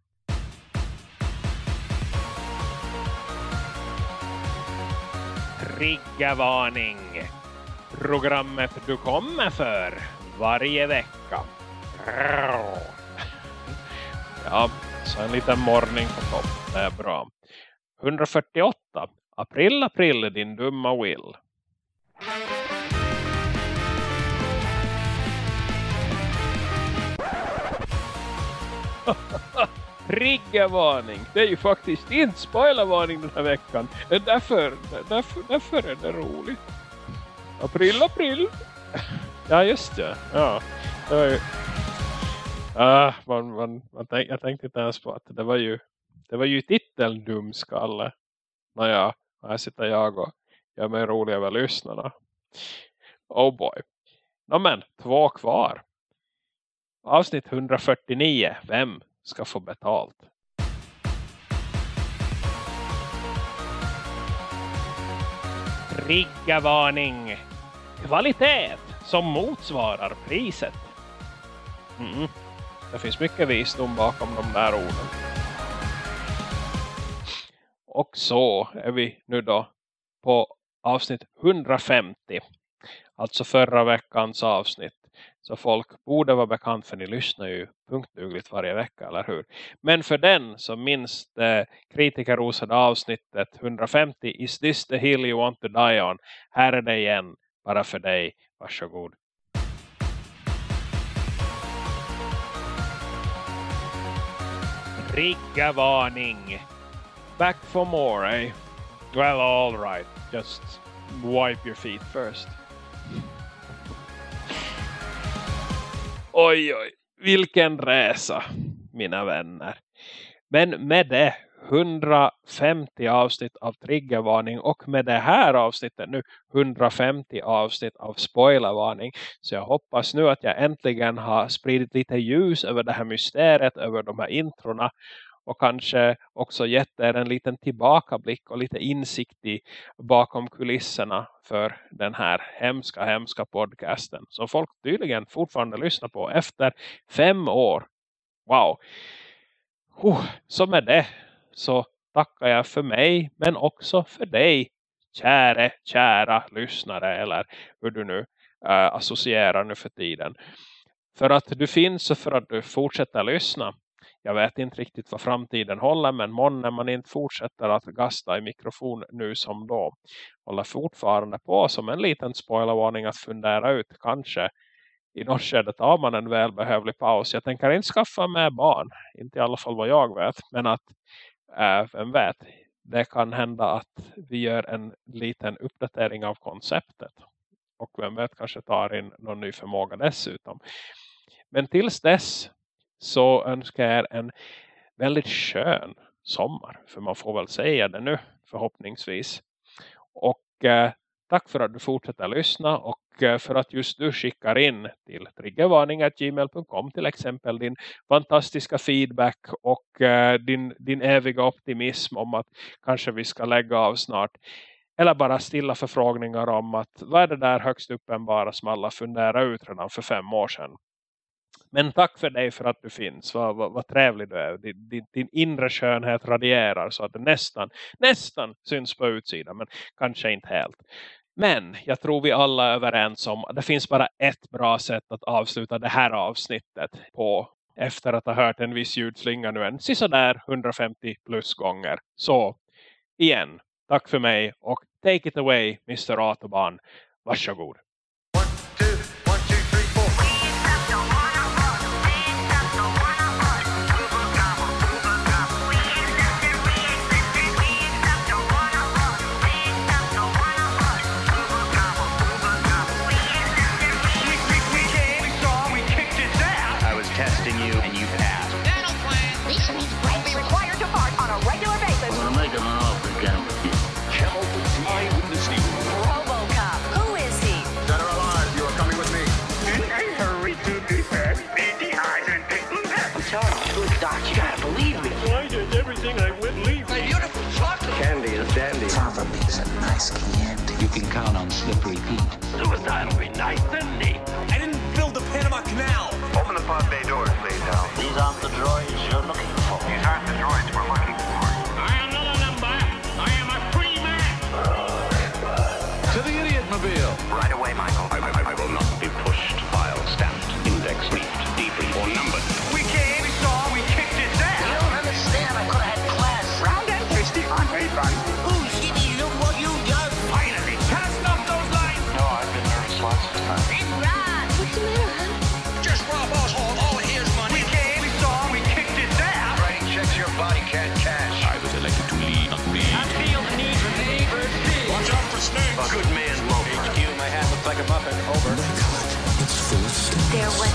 Triggervarning. Programmet du kommer för varje vecka. *laughs* Ja, så en liten morning på topp. Det är bra. 148. April, april, din dumma will. *laughs* triggervarning. Det är ju faktiskt inte spoilervarning den här veckan. Därför, därför, därför är det roligt. April, april. Ja, just det. Ja. Det var ju... Ah, man, man, man tänk, jag tänkte inte ens på att det var ju det var ju titeln dumskalle. Nåja, här sitter jag och gör mig rolig över lyssnarna. Oh boy. No, men, två kvar. Avsnitt 149. Vem ska få betalt. Triggervarning. Kvalitet som motsvarar priset. Mm. Det finns mycket visdom bakom de där orden. Och så är vi nu då på avsnitt 150. Alltså förra veckans avsnitt. Så folk borde vara bekant för ni lyssnar ju punktdugligt varje vecka, eller hur? Men för den som minns det kritikerrosade avsnittet 150 Is this the hill you want to die on? Här är det igen, bara för dig. Varsågod. Triggervarning. Back for more, eh? Well, all right. Just wipe your feet first. Oj, oj. Vilken resa, mina vänner. Men med det 150 avsnitt av triggervarning och med det här avsnittet nu 150 avsnitt av spoilervarning. Så jag hoppas nu att jag äntligen har spridit lite ljus över det här mysteriet, över de här introna och kanske också gett er en liten tillbakablick och lite insikt i bakom kulisserna för den här hemska, hemska podcasten som folk tydligen fortfarande lyssnar på efter fem år. Wow! Oh, så med det så tackar jag för mig men också för dig käre, kära lyssnare eller hur du nu äh, associerar nu för tiden. För att du finns och för att du fortsätter lyssna. Jag vet inte riktigt vad framtiden håller men mån när man inte fortsätter att gasta i mikrofon nu som då. Håller fortfarande på som en liten spoilervarning att fundera ut kanske i något skede tar man en välbehövlig paus. Jag tänker inte skaffa med barn. Inte i alla fall vad jag vet. Men att, äh, vem vet, det kan hända att vi gör en liten uppdatering av konceptet. Och vem vet kanske tar in någon ny förmåga dessutom. Men tills dess så önskar jag er en väldigt skön sommar. För man får väl säga det nu förhoppningsvis. Och eh, tack för att du fortsätter lyssna och eh, för att just du skickar in till triggervarning.gmail.com till exempel din fantastiska feedback och eh, din, din eviga optimism om att kanske vi ska lägga av snart. Eller bara stilla förfrågningar om att vad är det där högst uppenbara som alla funderar ut redan för fem år sedan. Men tack för dig för att du finns. Vad, vad, vad trevlig du är. Din, din, din, inre skönhet radierar så att det nästan, nästan syns på utsidan. Men kanske inte helt. Men jag tror vi alla är överens om att det finns bara ett bra sätt att avsluta det här avsnittet på. Efter att ha hört en viss ljudslinga nu en sådär 150 plus gånger. Så igen, tack för mig och take it away Mr. Autobahn. Varsågod. Dandy. Father makes a nice candy. You can count on Slippery Pete. Suicide'll be nice and neat. I didn't build the Panama Canal. Open the pod bay doors, please, Hal. These aren't the droids you're looking for. These aren't the droids we're looking for. I am not a number. I am a free man. To the idiot mobile. Right away, Michael. I, I, I will not be pushed, filed, stamped, indexed, briefed, debriefed, or numbered.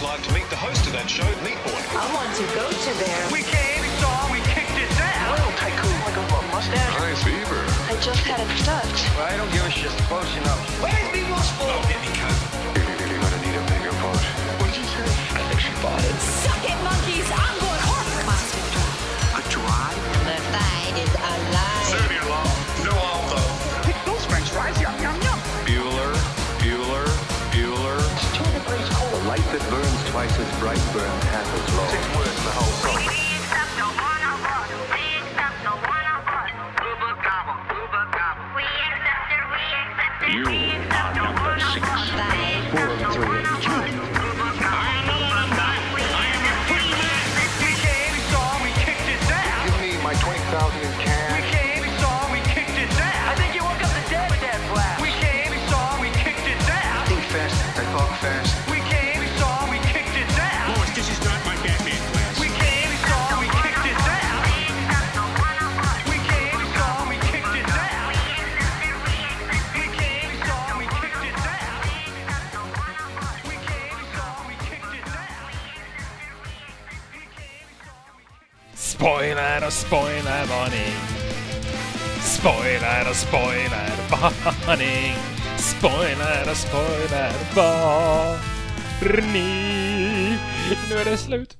Lewis. Live to meet the host of that show, Meat Boy. I want to go to there. We came, we saw, we kicked his ass. Little tycoon like a little mustache. Nice beaver. I just had it touched. I don't give a shit. Close enough. Where's me Wolfsburg? Oh, hit me, cunt. You're, you're gonna need a bigger boat. What did you say? I think she bought it. Suck it, monkeys. I'm going corporate. Monster truck. A drive? The fight is alive. Burns twice as bright burns half as long. Six words the whole song. Spoiler och spoilervarning. Spoiler och spoilervarning. Spoiler och *laughs* spoilervarning. Nu är det slut.